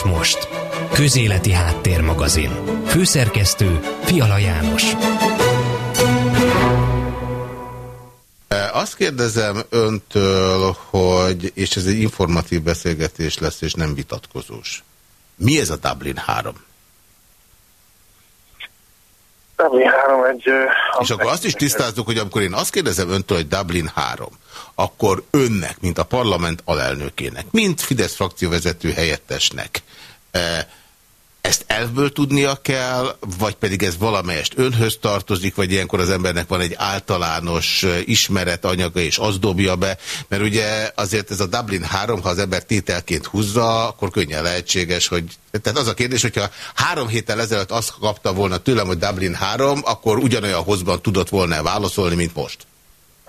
és most. Közéleti Háttérmagazin. Főszerkesztő Fiala János. Azt kérdezem öntől, hogy, és ez egy informatív beszélgetés lesz, és nem vitatkozós. Mi ez a Dublin 3? Dublin 3 egy... És akkor azt is tisztázzuk, hogy amikor én azt kérdezem öntől, hogy Dublin 3, akkor önnek, mint a parlament alelnökének, mint Fidesz frakcióvezető helyettesnek, ezt elvből tudnia kell, vagy pedig ez valamelyest önhöz tartozik, vagy ilyenkor az embernek van egy általános ismeret anyaga, és az dobja be, mert ugye azért ez a Dublin 3, ha az ember tételként húzza, akkor könnyen lehetséges, hogy... Tehát az a kérdés, hogyha három héttel ezelőtt azt kapta volna tőlem, hogy Dublin 3, akkor ugyanolyan hozban tudott volna válaszolni, mint most?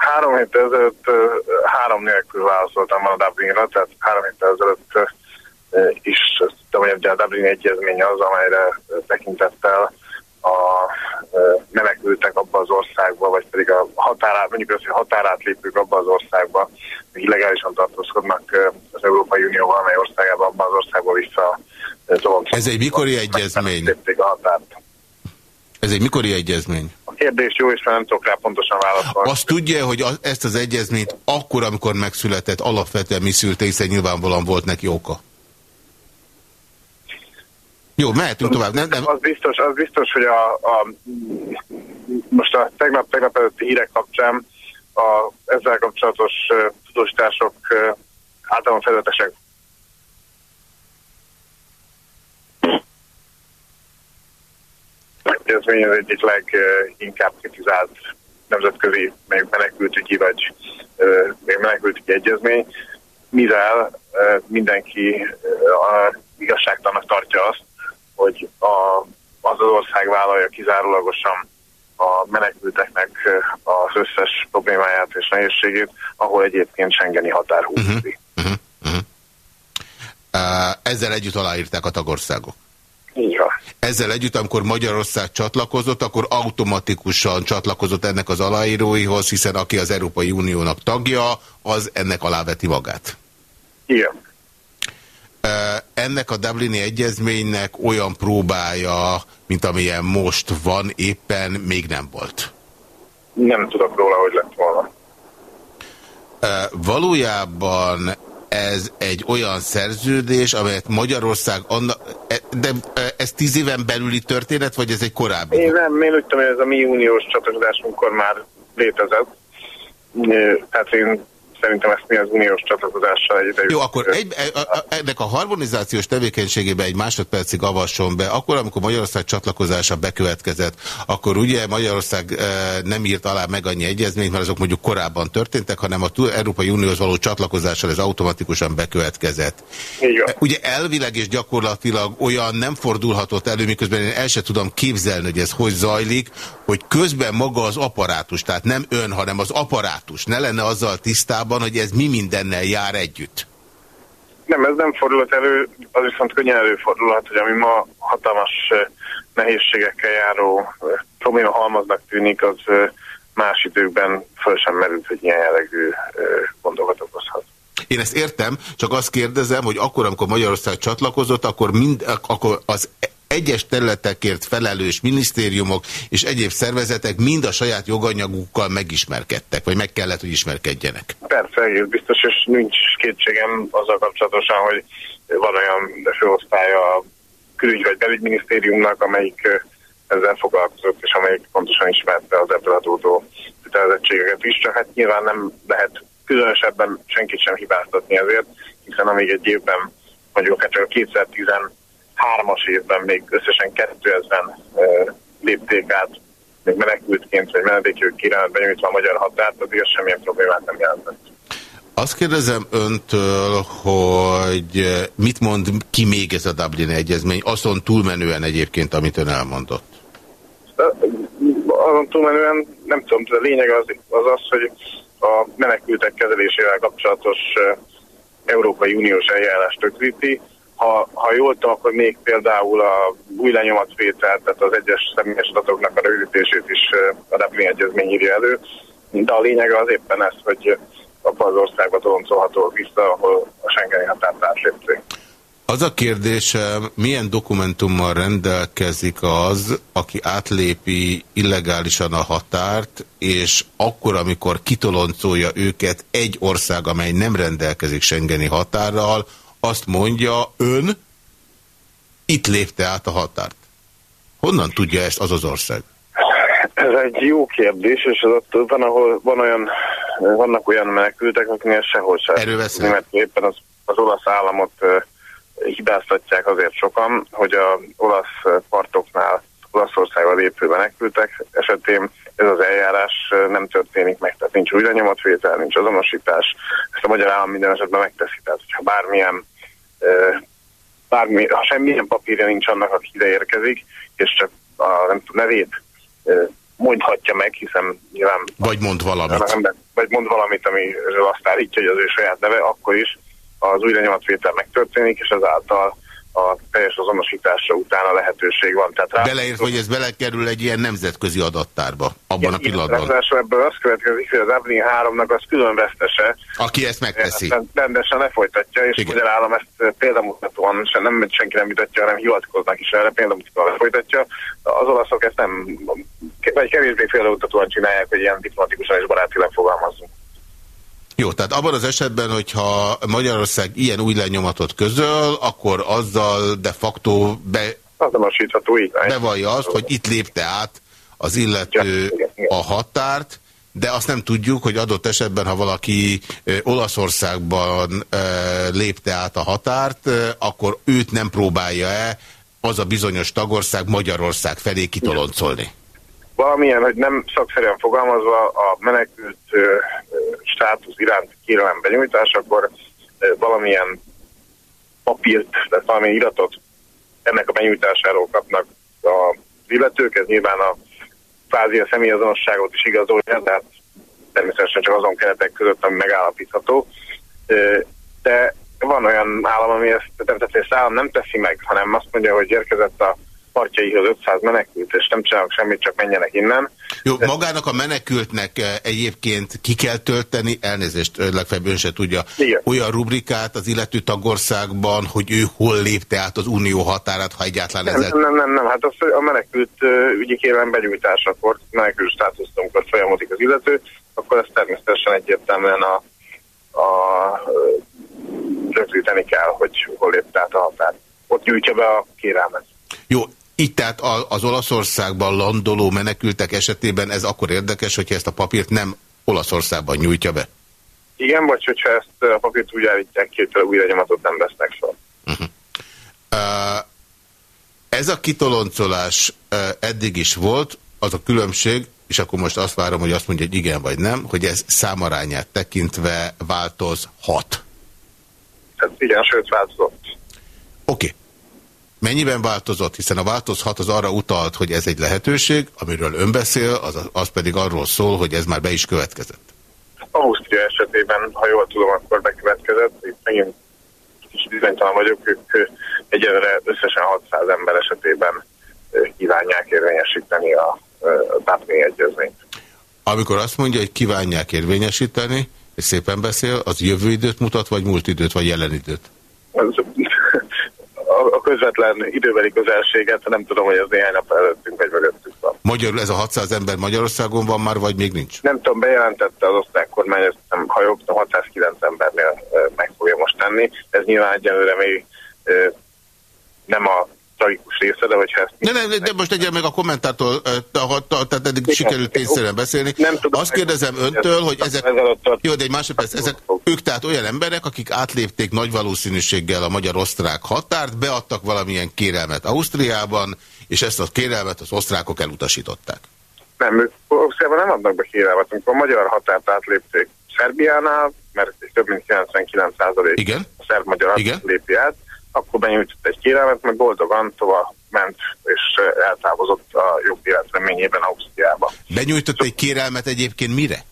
Három héttel ezelőtt három nélkül válaszoltam a Dublinra, tehát három héttel ezelőtt is tudom, hogy a Dublin egyezmény az, amelyre tekintettel a menekültek abba az országba, vagy pedig a határát, mondjuk az, hogy határátlépők abba az országba, illegálisan tartózkodnak az Európai Unió valamely országában, abban az országba vissza Ez egy mikori egyezmény? A határt. Ez egy mikori egyezmény? A kérdés jó, és nem tudok rá pontosan válaszolni. Azt tudja, hogy ezt az egyezményt akkor, amikor megszületett, alapvetően mi szülte, hiszen nyilvánvalóan volt neki oka. Jó, mehetünk tovább. Nem, nem. Az, biztos, az biztos, hogy a, a, most a tegnap, tegnap előtti hírek kapcsán a, ezzel kapcsolatos tudósítások uh, általán Ez az egyik leginkább kritizált nemzetközi menekültügyi vagy uh, menekültügyi egyezmény, mivel mindenki igazságtalannak tartja azt, hogy a, az az ország vállalja kizárólagosan a menekülteknek az összes problémáját és nehézségét, ahol egyébként Schengeni határ húzódik. Uh -huh, uh -huh, uh -huh. Ezzel együtt aláírták a tagországok? Így van. Ezzel együtt, amikor Magyarország csatlakozott, akkor automatikusan csatlakozott ennek az aláíróihoz, hiszen aki az Európai Uniónak tagja, az ennek aláveti magát. Igen ennek a Dublini Egyezménynek olyan próbája, mint amilyen most van, éppen még nem volt. Nem tudok róla, hogy lett volna. Valójában ez egy olyan szerződés, amelyet Magyarország, anna, e, de ez tíz éven belüli történet, vagy ez egy korábbi? Én nem, én úgy tudom, hogy ez a mi uniós csatlakozásunkkor már létezett. Tehát én szerintem ezt mi az uniós csatlakozással egy Jó, akkor egy, e, ennek a harmonizációs tevékenységében egy másodpercig avasson be. Akkor, amikor Magyarország csatlakozása bekövetkezett, akkor ugye Magyarország e, nem írt alá meg annyi egyezményt, mert azok mondjuk korábban történtek, hanem a Európai Unióhoz való csatlakozással ez automatikusan bekövetkezett. Igen. Ugye elvileg és gyakorlatilag olyan nem fordulhatott elő, miközben én el sem tudom képzelni, hogy ez hogy zajlik, hogy közben maga az apparátus, tehát nem ön, hanem az apparátus ne lenne azzal tisztában, hogy ez mi mindennel jár együtt. Nem, ez nem fordulhat elő, az viszont könnyen előfordulhat, hogy ami ma hatalmas nehézségekkel járó probléma halmaznak tűnik, az más időkben föl sem merült, hogy ilyen jellegű gondokat okozhat. Én ezt értem, csak azt kérdezem, hogy akkor, amikor Magyarország csatlakozott, akkor, mind, akkor az egyes területekért felelős minisztériumok és egyéb szervezetek mind a saját joganyagukkal megismerkedtek, vagy meg kellett, hogy ismerkedjenek. Persze, biztos, és nincs kétségem azzal kapcsolatosan, hogy van olyan főosztálya a külügy- vagy belügyminisztériumnak, amelyik ezzel foglalkozott, és amelyik pontosan ismerte az ebből adódó kötelezettségeket is, csak hát nyilván nem lehet különösebben senkit sem hibáztatni ezért, hiszen amíg egy évben, mondjuk hát csak a 2010 hármas évben még összesen 2000-en lépték át még menekültként vagy menedékjog kínálat benyújtva a magyar határt, azért semmilyen problémát nem jelentett. Azt kérdezem öntől, hogy mit mond ki még ez a Dublin egyezmény, azon túlmenően egyébként, amit ön elmondott? Azon túlmenően nem tudom, de a lényeg az az, az hogy a menekültek kezelésével kapcsolatos Európai Uniós eljárás rögzíti, ha, ha jól tudom, akkor még például a új lenyomatvétel, tehát az egyes személyes adatoknak a rövidítését is a Dublin Egyezmény írja elő. De a lényeg az éppen ez, hogy abban az országba toloncolható vissza, ahol a Schengeni határt átlépték. Az a kérdésem, milyen dokumentummal rendelkezik az, aki átlépi illegálisan a határt, és akkor, amikor kitoloncolja őket egy ország, amely nem rendelkezik Schengeni határral, azt mondja, ön itt lépte át a határt. Honnan tudja ezt az az ország? Ez egy jó kérdés, és az ott van, ahol van olyan, vannak olyan menekültek, akiknél sehol sem. Erről Mert éppen az, az olasz államot hibáztatják azért sokan, hogy a olasz partoknál Olaszországban lépő menekültek esetén ez az eljárás nem történik meg, tehát nincs újra nyomatvétel, nincs azonosítás. Ezt a magyar állam minden esetben megteszi, tehát hogyha bármilyen, bármi, ha semmilyen papírja nincs annak, aki ide érkezik, és csak a nem tudom, nevét mondhatja meg, hiszen nyilván... Vagy mond valamit. Ember, vagy mond valamit, ami azt állítja, hogy az ő saját neve, akkor is az újra nyomatvétel megtörténik, és ezáltal a teljes azonosításra utána lehetőség van. Tehát rá... Beleért, hogy ez belekerül egy ilyen nemzetközi adattárba abban igen, a pillanatban. Igen, ebből az következik, hogy az Evelyn 3-nak az külön vesztese. Aki ezt megteszi. Rendesen lefolytatja, és igen. magyar állam ezt példamutatóan, sem nem senki nem mutatja, hanem hivatkoznak is erre, példamutatóan lefolytatja. Az olaszok ezt nem, vagy kevésbé példamutatóan csinálják, hogy ilyen diplomatikusan és barátilag fogalmazunk. Jó, tehát abban az esetben, hogyha Magyarország ilyen új lenyomatot közöl, akkor azzal de facto be, bevallja azt, hogy itt lépte át az illető a határt, de azt nem tudjuk, hogy adott esetben, ha valaki Olaszországban lépte át a határt, akkor őt nem próbálja-e az a bizonyos tagország Magyarország felé kitoloncolni? valamilyen, hogy nem szakszerűen fogalmazva a menekült státusz iránt kérelem benyújtásakor valamilyen papírt, tehát valamilyen iratot ennek a benyújtásáról kapnak a illetők, ez nyilván a kvázi a személyazonosságot is igazolja, tehát természetesen csak azon keretek között, ami megállapítható. De van olyan állam, ami ezt, tehát ezt nem teszi meg, hanem azt mondja, hogy érkezett a partjaihoz 500 menekült, és nem csinálok semmit, csak menjenek innen. Jó, De... magának a menekültnek eh, egyébként ki kell tölteni, elnézést, legfeljebb ön se tudja, Igen. olyan rubrikát az illető tagországban, hogy ő hol lépte át az unió határát, ha egyáltalán nem, ezzel... Nem, nem, nem, hát az, a menekült ügyi kérem begyújtásakor, menekült státusztunkat folyamodik az illető, akkor ezt természetesen egyértelműen a, a rögzíteni kell, hogy hol lépte át a határt. Ott gyújtja be a kérelmet. Jó, itt tehát az Olaszországban landoló menekültek esetében ez akkor érdekes, hogyha ezt a papírt nem Olaszországban nyújtja be? Igen, vagy hogyha ezt a papírt úgy állítják ki, hogy újra nyomatot nem vesznek fel. Uh -huh. uh, ez a kitoloncolás uh, eddig is volt, az a különbség, és akkor most azt várom, hogy azt mondja, hogy igen vagy nem, hogy ez számarányát tekintve változhat. Hát igen, sőt változott. Oké. Okay. Mennyiben változott? Hiszen a változhat az arra utalt, hogy ez egy lehetőség, amiről ön beszél, az, az pedig arról szól, hogy ez már be is következett. Ausztria esetében, ha jól tudom, akkor bekövetkezett. Itt megint kis bizonytalan vagyok, ők egyelőre összesen 600 ember esetében kívánják érvényesíteni a, Dublin egyezményt. Amikor azt mondja, hogy kívánják érvényesíteni, és szépen beszél, az jövő időt mutat, vagy múlt időt, vagy jelen időt? A közvetlen időbeli közelséget, nem tudom, hogy ez néhány nap előttünk vagy mögöttünk van. Magyarul ez a 600 ember Magyarországon van már, vagy még nincs? Nem tudom, bejelentette az osztrák kormány, ezt nem, ha jobb, 609 embernél meg fogja most tenni. Ez nyilván egyelőre még nem a tragikus része, de hogyha ezt... De, de, de most egyen meg a kommentártól, tehát eddig Igen, sikerült tényszerűen beszélni. Nem tudom, Azt kérdezem öntől, hogy ezek... Jó, de egy másodperc, ezek ők tehát olyan emberek, akik átlépték nagy valószínűséggel a magyar-osztrák határt, beadtak valamilyen kérelmet Ausztriában, és ezt a kérelmet az osztrákok elutasították. Nem, ők Ausztriában nem adnak be kérelmet, amikor a magyar határt átlépték Szerbiánál, mert több mint 99 Igen? a szerb-magyar lépi át, akkor benyújtott egy kérelmet, meg boldogan tovább ment és eltávozott a jobb élet reményében Ausztriába. Benyújtott egy kérelmet egyébként mire?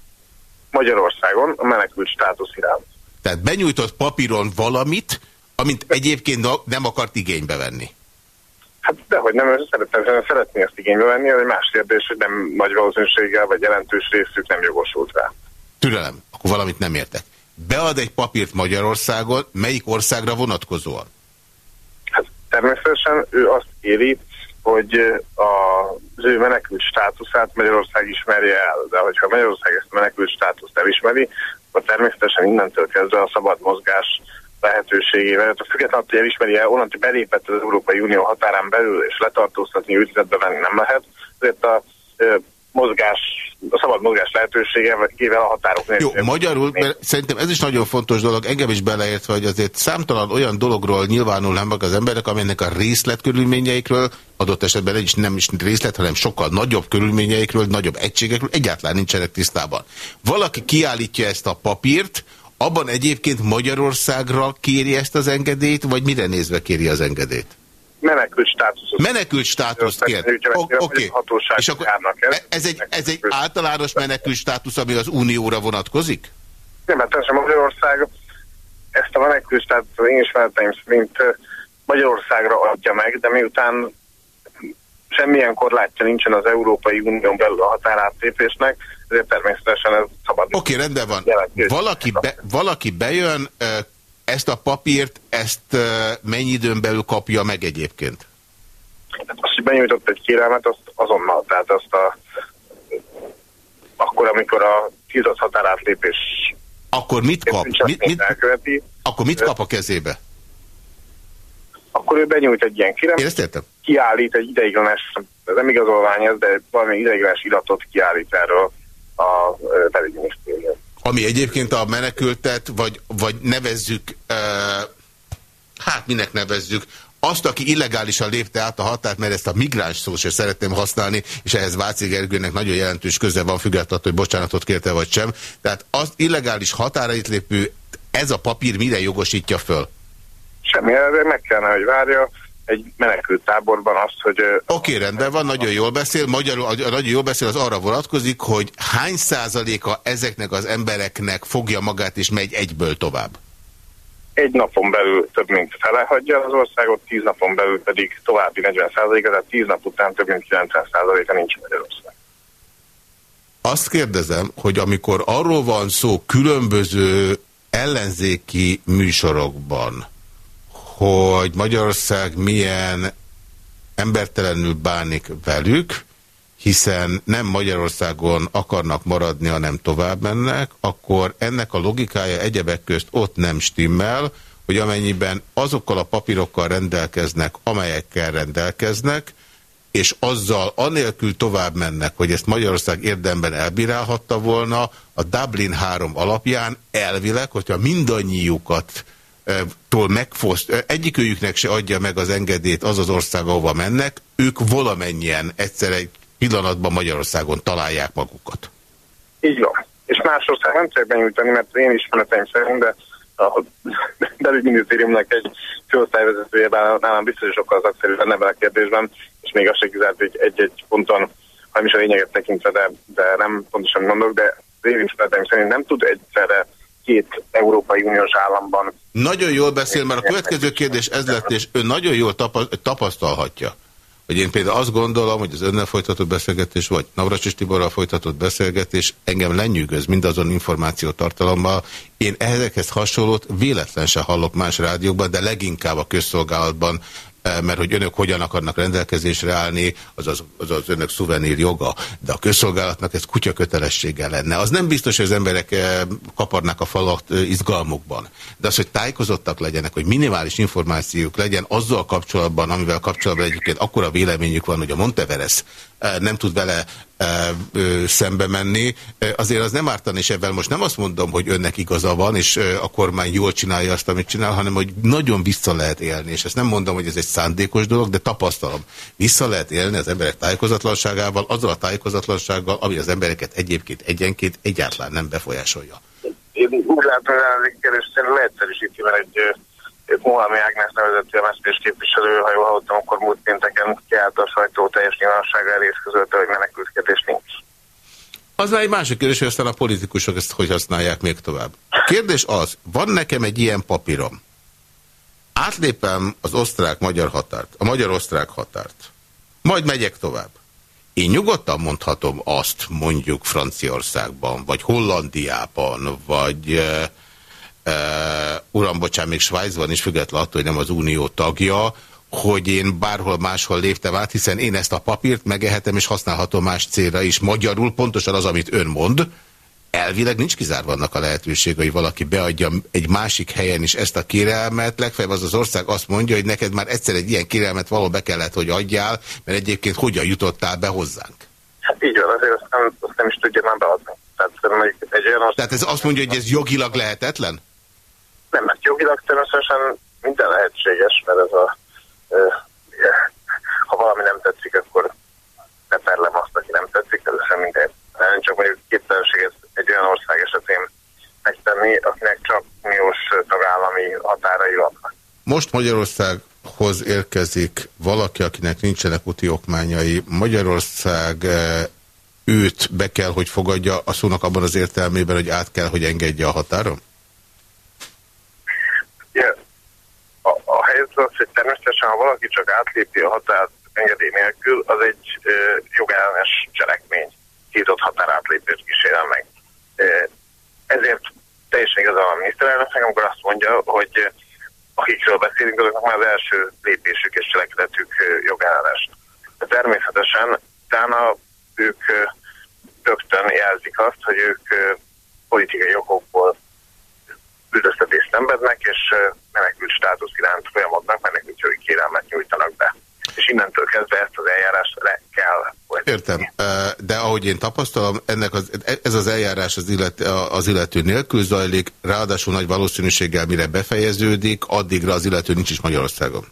Magyarországon a menekült státusz iránt. Tehát benyújtott papíron valamit, amit egyébként nem akart igénybe venni. Hát dehogy nem, szeretném, szeretné ezt igénybe venni, ez egy más kérdés, hogy nem nagy valószínűséggel, vagy jelentős részük nem jogosult rá. Türelem, akkor valamit nem értek. Bead egy papírt Magyarországon, melyik országra vonatkozóan? Természetesen ő azt kéri, hogy az ő menekült státuszát Magyarország ismerje el. De hogyha Magyarország ezt a menekült státuszt elismeri, akkor természetesen innentől kezdve a szabad mozgás lehetőségével, tehát függetlenül, hogy elismeri el, onnantól belépett az Európai Unió határán belül, és letartóztatni, őrizetbe venni nem lehet, ezért a mozgás, a szabad mozgás lehetőségével a határok nélkül. Jó, magyarul, mert szerintem ez is nagyon fontos dolog, engem is beleértve, hogy azért számtalan olyan dologról nyilvánul meg az emberek, amelynek a részletkörülményeikről, adott esetben egy is nem is részlet, hanem sokkal nagyobb körülményeikről, nagyobb egységekről egyáltalán nincsenek tisztában. Valaki kiállítja ezt a papírt, abban egyébként Magyarországra kéri ezt az engedélyt, vagy mire nézve kéri az engedélyt? Menekült státusz. Menekült státuszt kér. Oké. Okay. És akkor ez, egy, ez egy általános menekült státusz, ami az Unióra vonatkozik? Nem, mert teljesen Magyarország ezt a menekült státusz az én ismereteim szerint Magyarországra adja meg, de miután semmilyen korlátja nincsen az Európai Unión belül a határátlépésnek, ezért természetesen ez szabad. Oké, okay, rendben van. Valaki, be, valaki bejön, ezt a papírt, ezt mennyi időn belül kapja meg egyébként? Azt, hogy benyújtott egy kérelmet, azt azonnal, tehát azt a akkor, amikor a tiltott határátlépés akkor mit kap? Mit, mit, elköveti, akkor mit kap a kezébe? Akkor ő benyújt egy ilyen kérelmet, kiállít egy ideiglenes, ez nem igazolvány ez, de valami ideiglenes iratot kiállít erről a belügyminisztérium. Ami egyébként a menekültet, vagy, vagy nevezzük, uh, hát minek nevezzük, azt, aki illegálisan lépte át a határt, mert ezt a migráns szót sem szeretném használni, és ehhez Váci Gergőnek nagyon jelentős köze van, függetlenül, hogy bocsánatot kérte vagy sem. Tehát az illegális határait lépő, ez a papír mire jogosítja föl? Semmi, meg kellene, hogy várja egy menekült táborban azt, hogy... Oké, okay, rendben van, nagyon jól beszél. Magyarul, nagyon jól beszél, az arra vonatkozik, hogy hány százaléka ezeknek az embereknek fogja magát és megy egyből tovább? Egy napon belül több mint fele hagyja az országot, tíz napon belül pedig további 40 százaléka, tehát tíz nap után több mint 90 százaléka nincs Magyarország. Azt kérdezem, hogy amikor arról van szó különböző ellenzéki műsorokban, hogy Magyarország milyen embertelenül bánik velük, hiszen nem Magyarországon akarnak maradni, hanem tovább mennek, akkor ennek a logikája egyebek közt ott nem stimmel, hogy amennyiben azokkal a papírokkal rendelkeznek, amelyekkel rendelkeznek, és azzal anélkül tovább mennek, hogy ezt Magyarország érdemben elbírálhatta volna, a Dublin 3 alapján elvileg, hogyha mindannyiukat tól megfoszt, egyikőjüknek se adja meg az engedélyt az az ország, ahova mennek, ők valamennyien egyszer egy pillanatban Magyarországon találják magukat. Így van. És más ország nem tudják benyújtani, mert én ismereteim szerint, de a belügyminisztériumnak egy főosztályvezetője nálam biztos, hogy sokkal szakszerű lenne ebben a kérdésben, és még azt se kizárt, hogy egy-egy ponton, ha is a lényeget tekintve, de, de nem pontosan mondok, de én ismereteim szerint nem tud egyszerre két Európai Uniós államban. Nagyon jól beszél, mert a következő kérdés ez lett, és ő nagyon jól tapasztalhatja, hogy én például azt gondolom, hogy az önnel folytatott beszélgetés, vagy Navracsis Tiborral folytatott beszélgetés engem lenyűgöz mindazon információ tartalommal. Én ehhez hasonlót véletlen se hallok más rádiókban, de leginkább a közszolgálatban mert hogy önök hogyan akarnak rendelkezésre állni, az az, az, az önök szuvenír joga, de a közszolgálatnak ez kutya kötelessége lenne. Az nem biztos, hogy az emberek eh, kaparnak a falat eh, izgalmukban, de az, hogy tájékozottak legyenek, hogy minimális információk legyen azzal kapcsolatban, amivel kapcsolatban egyébként akkora véleményük van, hogy a Monteveres nem tud vele szembe menni. Azért az nem ártan, és ebben most nem azt mondom, hogy önnek igaza van, és a kormány jól csinálja azt, amit csinál, hanem hogy nagyon vissza lehet élni, és ezt nem mondom, hogy ez egy szándékos dolog, de tapasztalom. Vissza lehet élni az emberek tájékozatlanságával, azzal a tájékozatlansággal, ami az embereket egyébként egyenként egyáltalán nem befolyásolja. Én úgy látom, hogy kérdés leegyszerűsíti, mert egy Mohalmi Ágnes nevezetű MSZP-s képviselő, ha jól hallottam, akkor múlt pénteken kiállt a sajtó teljes nyilvánossága elé, és hogy menekültkedés nincs. Az már egy másik kérdés, hogy aztán a politikusok ezt hogy használják még tovább. Kérdés az, van nekem egy ilyen papírom. Átlépem az osztrák-magyar határt, a magyar-osztrák határt. Majd megyek tovább. Én nyugodtan mondhatom azt mondjuk Franciaországban, vagy Hollandiában, vagy uh, uram, bocsán, még Svájcban is, függetlenül attól, hogy nem az unió tagja, hogy én bárhol máshol léptem át, hiszen én ezt a papírt megehetem és használhatom más célra is. Magyarul pontosan az, amit ön mond, elvileg nincs kizárva annak a lehetőség, hogy valaki beadja egy másik helyen is ezt a kérelmet. Legfeljebb az az ország azt mondja, hogy neked már egyszer egy ilyen kérelmet való be kellett, hogy adjál, mert egyébként hogyan jutottál be hozzánk? Hát így van, azért azt nem, azt nem is tudja már beadni. Tehát, egy olyan. Tehát ez azt mondja, hogy ez jogilag lehetetlen? Nem, mert jogilag természetesen minden lehetséges, mert ez a ha valami nem tetszik, akkor beperlem azt, aki nem tetszik, ez sem mindegy. Csak mondjuk képtelenség egy olyan ország esetén megtenni, akinek csak uniós tagállami határai vannak. Most Magyarországhoz érkezik valaki, akinek nincsenek úti okmányai. Magyarország őt be kell, hogy fogadja a szónak abban az értelmében, hogy át kell, hogy engedje a határon? Yeah helyzet az, hogy természetesen, ha valaki csak átlépi a határt engedély nélkül, az egy e, jogellenes cselekmény. Kított határátlépést kísérel meg. E, ezért teljesen igazán a miniszterelnöknek, amikor azt mondja, hogy akikről beszélünk, azoknak már az első lépésük és cselekedetük jogellenes. De természetesen utána ők rögtön jelzik azt, hogy ők politikai okokból üldöztetést szenvednek, és menekült státusz iránt folyamodnak, menekültjogi kérelmet nyújtanak be. És innentől kezdve ezt az eljárást le kell folytatni. Értem, de ahogy én tapasztalom, ennek az, ez az eljárás az, illet, az illető nélkül zajlik, ráadásul nagy valószínűséggel mire befejeződik, addigra az illető nincs is Magyarországon.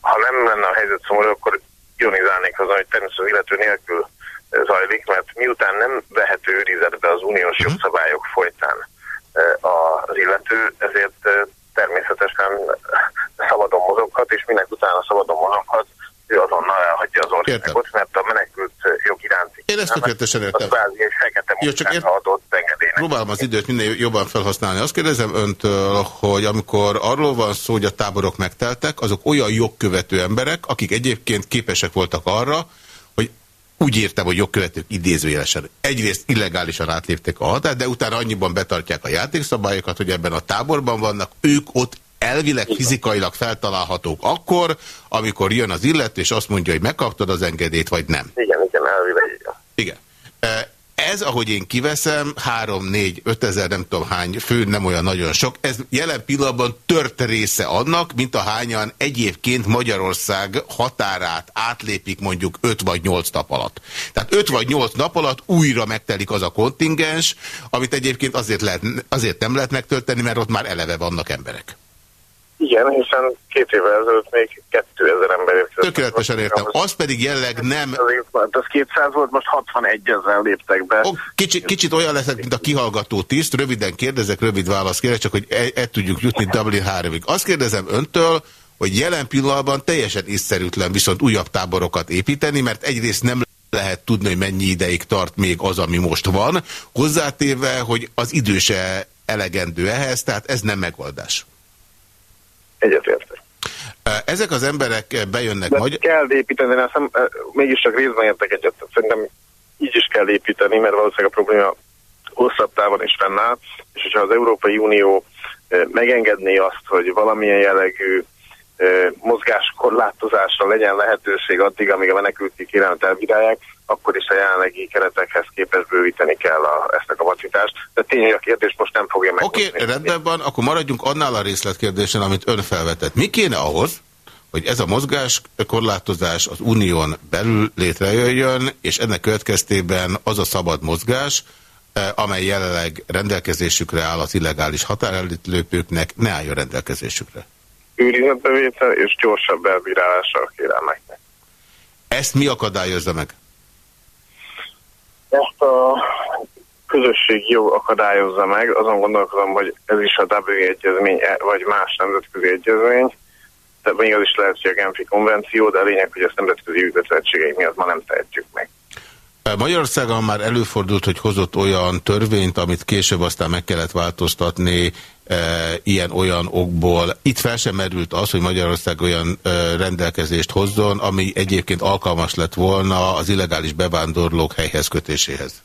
Ha nem lenne a helyzet szomorú, akkor ionizálnék azon, hogy természetesen az illető nélkül zajlik, mert miután nem vehető őrizetbe az uniós uh mhm. -huh. jogszabályok folytán az illető, ezért természetesen szabadon mozoghat, és minek utána szabadon mozoghat, ő azonnal elhagyja az országot, mert a menekült jog iránti. Én ezt tökéletesen értem. Az egy fekete Jó, csak ért... adott engedélynek. Próbálom az időt minél jobban felhasználni. Azt kérdezem öntől, hogy amikor arról van szó, hogy a táborok megteltek, azok olyan jogkövető emberek, akik egyébként képesek voltak arra, úgy értem, hogy jogkövetők idézőjelesen egyrészt illegálisan átlépték a határt, de utána annyiban betartják a játékszabályokat, hogy ebben a táborban vannak, ők ott elvileg fizikailag feltalálhatók akkor, amikor jön az illető, és azt mondja, hogy megkaptad az engedélyt, vagy nem. Igen, igen, elvileg igen. Igen. Ez, ahogy én kiveszem, 3-4-5 ezer, nem tudom hány fő, nem olyan nagyon sok. Ez jelen pillanatban tört része annak, mint a hányan egyébként Magyarország határát átlépik mondjuk 5 vagy 8 nap alatt. Tehát 5 vagy 8 nap alatt újra megtelik az a kontingens, amit egyébként azért, lehet, azért nem lehet megtölteni, mert ott már eleve vannak emberek. Igen, hiszen két évvel ezelőtt még 2000 ember érkezett. Tökéletesen értem. Az pedig jelleg nem... Az 200 volt, most 61 ezer léptek be. Oh, kicsit, kicsit olyan leszek, mint a kihallgató tiszt. Röviden kérdezek, rövid választ kérek, csak hogy el, el tudjuk jutni Dublin 3-ig. Azt kérdezem öntől, hogy jelen pillanatban teljesen észszerűtlen viszont újabb táborokat építeni, mert egyrészt nem lehet tudni, hogy mennyi ideig tart még az, ami most van, hozzátéve, hogy az időse elegendő ehhez, tehát ez nem megoldás. Egyetértek. Ezek az emberek bejönnek... De kell építeni, de hiszem, mégiscsak részben értek egyet. Szerintem így is kell építeni, mert valószínűleg a probléma hosszabb távon is fennáll, és hogyha az Európai Unió megengedné azt, hogy valamilyen jellegű mozgáskorlátozásra legyen lehetőség addig, amíg a menekülti kérelmet elbírálják, akkor is a jelenlegi keretekhez képest bővíteni kell a, ezt a kapacitást. De tényleg a kérdés most nem fogja meg. Oké, okay, rendben van, akkor maradjunk annál a részletkérdésen, amit ön felvetett. Mi kéne ahhoz, hogy ez a mozgás korlátozás az unión belül létrejöjjön, és ennek következtében az a szabad mozgás, eh, amely jelenleg rendelkezésükre áll az illegális határelit ne álljon rendelkezésükre őrizetbevétel és gyorsabb elbírálása a kérelmeknek. Ezt mi akadályozza meg? Ezt a közösségi jog akadályozza meg, azon gondolkozom, hogy ez is a W egyezmény, vagy más nemzetközi egyezmény, de még az is lehet, hogy a Genfi konvenció, de a lényeg, hogy ezt nemzetközi ügyvetettségeink miatt ma nem tehetjük meg. Magyarországon már előfordult, hogy hozott olyan törvényt, amit később aztán meg kellett változtatni ilyen-olyan okból. Itt fel sem merült az, hogy Magyarország olyan rendelkezést hozzon, ami egyébként alkalmas lett volna az illegális bevándorlók helyhez kötéséhez.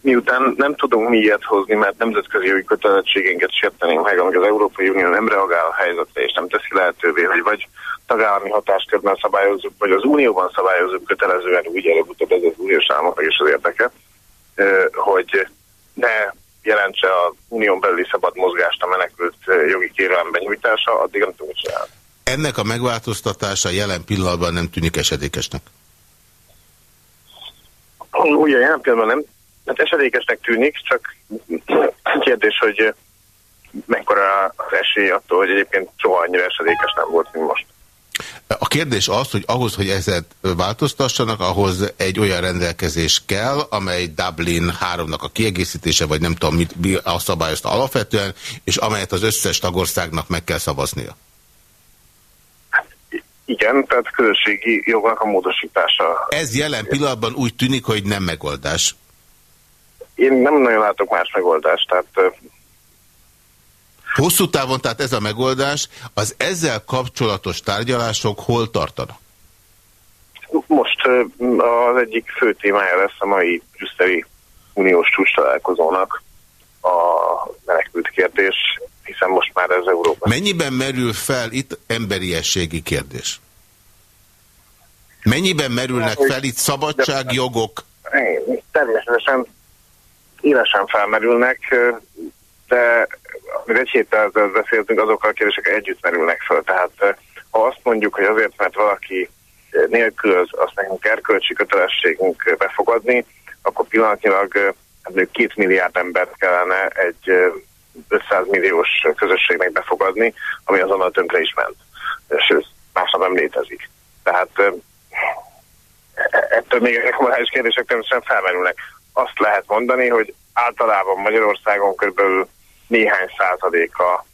miután nem tudunk mi ilyet hozni, mert nemzetközi jogi kötelezettségünket sértenénk meg, amíg az Európai Unió nem reagál a helyzetre, és nem teszi lehetővé, hogy vagy tagállami hatáskörben szabályozzuk, vagy az Unióban szabályozzuk kötelezően úgy előbb-utóbb ez az uniós államoknak is az érdeke, hogy ne jelentse az unión belüli szabad mozgást a menekült jogi kérelemben nyújtása, addig nem tudunk csinálni. Ennek a megváltoztatása jelen pillanatban nem tűnik esedékesnek? Ugye jelen pillanatban nem, hát esedékesnek tűnik, csak kérdés, hogy mekkora az esély attól, hogy egyébként soha annyira esedékes nem volt, mint most. A kérdés az, hogy ahhoz, hogy ezet változtassanak, ahhoz egy olyan rendelkezés kell, amely Dublin 3-nak a kiegészítése, vagy nem tudom, mit a szabályozta alapvetően, és amelyet az összes tagországnak meg kell szavaznia. Igen, tehát közösségi jognak a módosítása. Ez jelen pillanatban úgy tűnik, hogy nem megoldás. Én nem nagyon látok más megoldást, tehát Hosszú távon, tehát ez a megoldás, az ezzel kapcsolatos tárgyalások hol tartanak? Most az egyik fő témája lesz a mai brüsszeli uniós csúcs találkozónak a menekült kérdés, hiszen most már ez Európa. Mennyiben merül fel itt emberiességi kérdés? Mennyiben merülnek fel itt szabadságjogok? Természetesen élesen felmerülnek, de amit egy héttel beszéltünk, azokkal a kérdések együtt merülnek föl. Tehát eh, ha azt mondjuk, hogy azért, mert valaki eh, nélkül azt nekünk erkölcsi kötelességünk befogadni, akkor pillanatnyilag eh, hát két milliárd embert kellene egy 500 milliós közösségnek befogadni, ami azonnal tönkre is ment. Sőt, másnap nem létezik. Tehát e-, ettől még ezek morális kérdések természetesen felmerülnek. Azt lehet mondani, hogy általában Magyarországon körülbelül néhány százaléka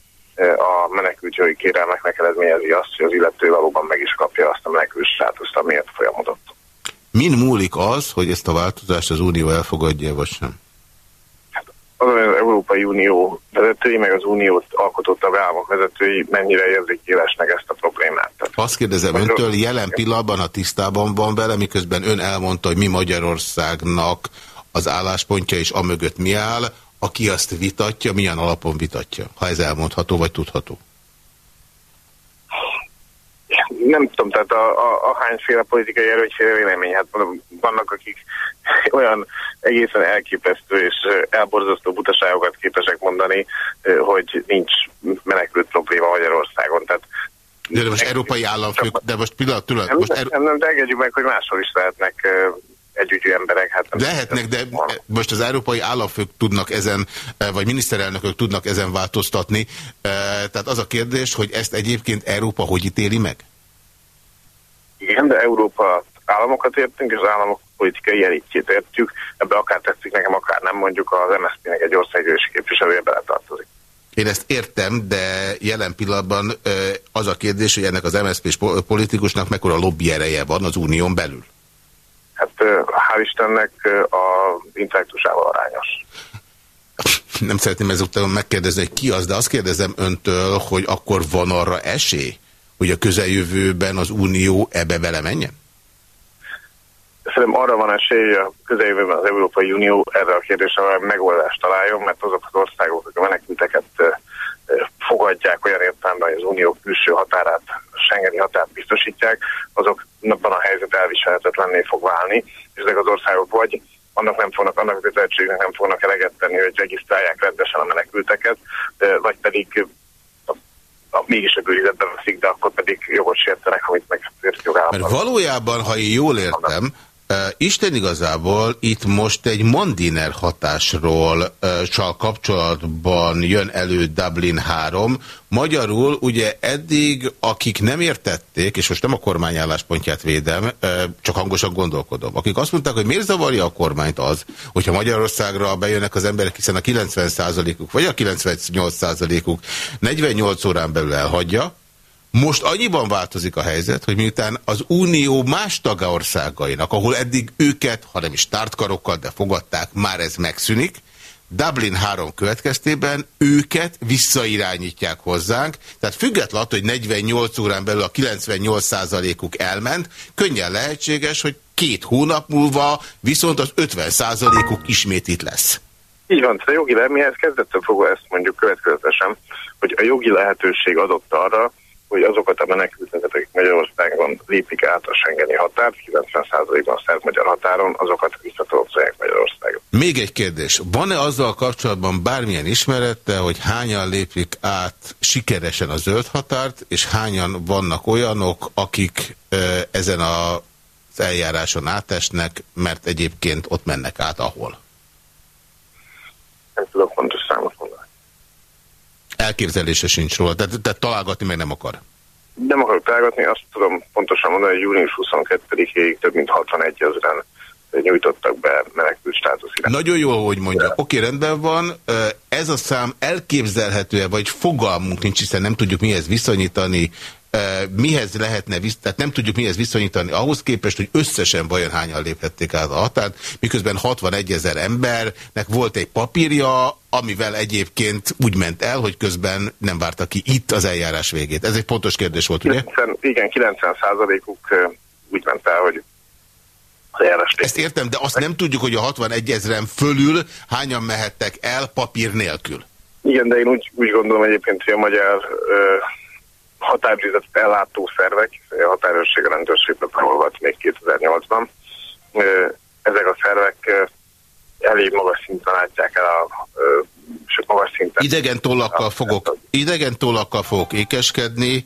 a menekültjogi kérelmeknek eredményezi azt, hogy az illető valóban meg is kapja azt a menekült státuszt, amiért folyamodott. Min múlik az, hogy ezt a változást az Unió elfogadja, vagy sem? Hát az, Európai Unió vezetői, meg az Uniót alkotó tagállamok vezetői mennyire érzik élesnek ezt a problémát. Tehát, Azt kérdezem öntől, jelen pillanatban a tisztában van vele, miközben ön elmondta, hogy mi Magyarországnak az álláspontja és amögött mi áll, aki azt vitatja, milyen alapon vitatja, ha ez elmondható vagy tudható? Nem tudom, tehát a, a, a hányféle politikai erő, egyféle vélemény, hát vannak, akik olyan egészen elképesztő és elborzasztó butaságokat képesek mondani, hogy nincs menekült probléma Magyarországon. Tehát de, de most európai államfők, de most pillanat, pillanat. Most er... nem, nem, de engedjük meg, hogy máshol is lehetnek együgyű emberek. Hát Lehetnek, de most az európai államfők tudnak ezen, eh, vagy miniszterelnökök tudnak ezen változtatni. Eh, tehát az a kérdés, hogy ezt egyébként Európa hogy ítéli meg? Igen, de Európa államokat értünk, és az államok politikai elitjét értjük. Ebbe akár tetszik nekem, akár nem, mondjuk az MSZP-nek egy országgyűlési képviselője beletartozik. Én ezt értem, de jelen pillanatban eh, az a kérdés, hogy ennek az MSZP-s politikusnak mekkora lobby ereje van az unión belül? Hát hál' Istennek a intellektusával arányos. Nem szeretném ezután megkérdezni, hogy ki az, de azt kérdezem öntől, hogy akkor van arra esély, hogy a közeljövőben az Unió ebbe belemenjen? Szerintem arra van esély, a közeljövőben az Európai Unió erre a kérdésre megoldást találjon, mert azok az országok, akik a menekülteket fogadják olyan értelemben, hogy az unió külső határát, Schengeni határt biztosítják, azokban a helyzet elviselhetetlenné fog válni, és ezek az országok vagy annak nem fognak, annak a kötelezettségnek nem fognak eleget tenni, hogy regisztrálják rendesen a menekülteket, vagy pedig a, mégis a bőrizetbe veszik, de akkor pedig jogot sértenek, amit meg jogállamban. Mert valójában, ha én jól értem, Isten igazából itt most egy Mandiner hatásról csal kapcsolatban jön elő Dublin 3. Magyarul ugye eddig, akik nem értették, és most nem a kormány álláspontját védem, csak hangosan gondolkodom, akik azt mondták, hogy miért zavarja a kormányt az, hogyha Magyarországra bejönnek az emberek, hiszen a 90%-uk vagy a 98%-uk 48 órán belül elhagyja, most annyiban változik a helyzet, hogy miután az Unió más tagországainak, ahol eddig őket, ha nem is tártkarokkal, de fogadták, már ez megszűnik, Dublin 3 következtében őket visszairányítják hozzánk, tehát függetlenül attól, hogy 48 órán belül a 98%-uk elment, könnyen lehetséges, hogy két hónap múlva viszont az 50%-uk ismét itt lesz. Így van, a jogi mihez kezdettől fogva ezt mondjuk következetesen, hogy a jogi lehetőség adott arra, hogy azokat a menekülteket, akik Magyarországon lépik át a Schengeni határt, 90%-ban szert magyar határon, azokat visszatolozják Magyarországon. Még egy kérdés. Van-e azzal kapcsolatban bármilyen ismerete, hogy hányan lépik át sikeresen a zöld határt, és hányan vannak olyanok, akik ezen az eljáráson átesnek, mert egyébként ott mennek át ahol? Nem tudok. Elképzelése sincs róla, tehát, tehát találgatni meg nem akar. Nem akarok találgatni, azt tudom pontosan mondani, hogy június 22-ig több mint 61 ezeren nyújtottak be menekült státuszira. Nagyon jó, hogy mondja. Oké, rendben van. Ez a szám elképzelhető-e, vagy fogalmunk nincs, hiszen nem tudjuk mihez viszonyítani mihez lehetne, tehát nem tudjuk mihez viszonyítani ahhoz képest, hogy összesen vajon hányan léphették át a határt, miközben 61 ezer embernek volt egy papírja, amivel egyébként úgy ment el, hogy közben nem várta ki itt az eljárás végét. Ez egy pontos kérdés volt, ugye? Igen, 90 százalékuk úgy ment el, hogy Ezt értem, de azt nem tudjuk, hogy a 61 ezeren fölül hányan mehettek el papír nélkül. Igen, de én úgy, úgy gondolom egyébként, hogy a magyar határőrizetet ellátó szervek, határőrség a rendőrségben volt még 2008-ban. Ezek a szervek elég magas szinten látják el a sok magas szinten. Idegen tollakkal fogok, idegen tollakkal fogok ékeskedni.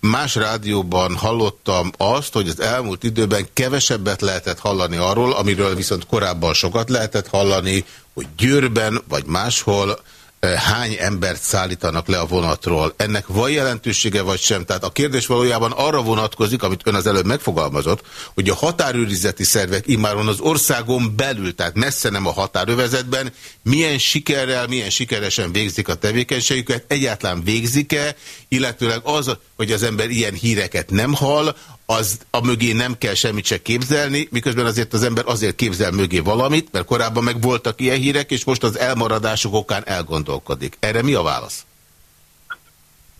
Más rádióban hallottam azt, hogy az elmúlt időben kevesebbet lehetett hallani arról, amiről viszont korábban sokat lehetett hallani, hogy Győrben vagy máshol hány embert szállítanak le a vonatról. Ennek van jelentősége vagy sem? Tehát a kérdés valójában arra vonatkozik, amit ön az előbb megfogalmazott, hogy a határőrizeti szervek immáron az országon belül, tehát messze nem a határövezetben, milyen sikerrel, milyen sikeresen végzik a tevékenységüket, egyáltalán végzik-e, illetőleg az, hogy az ember ilyen híreket nem hall, az a mögé nem kell semmit se képzelni, miközben azért az ember azért képzel mögé valamit, mert korábban meg voltak ilyen hírek, és most az elmaradások okán elgondolkodik. Erre mi a válasz?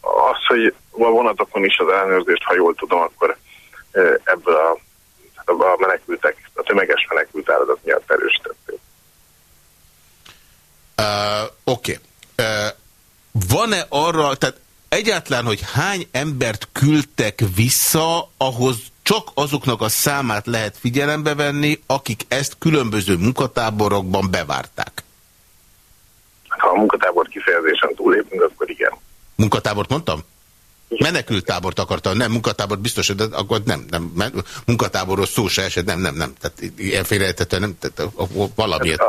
Az, hogy a vonatokon is az ellenőrzést, ha jól tudom, akkor ebből a, ebből a menekültek, a tömeges menekült áradat miatt erősítették. Uh, Oké. Okay. Uh, Van-e arra, tehát egyáltalán, hogy hány embert küldtek vissza, ahhoz csak azoknak a számát lehet figyelembe venni, akik ezt különböző munkatáborokban bevárták. Ha a munkatábor kifejezésen túlépünk, akkor igen. Munkatábort mondtam? Menekült tábort akartam, nem, munkatábort biztos, de akkor nem, nem, munkatáborról szó se esett, nem, nem, nem, tehát ilyen félrejtető, nem, tehát valamiért. Hát,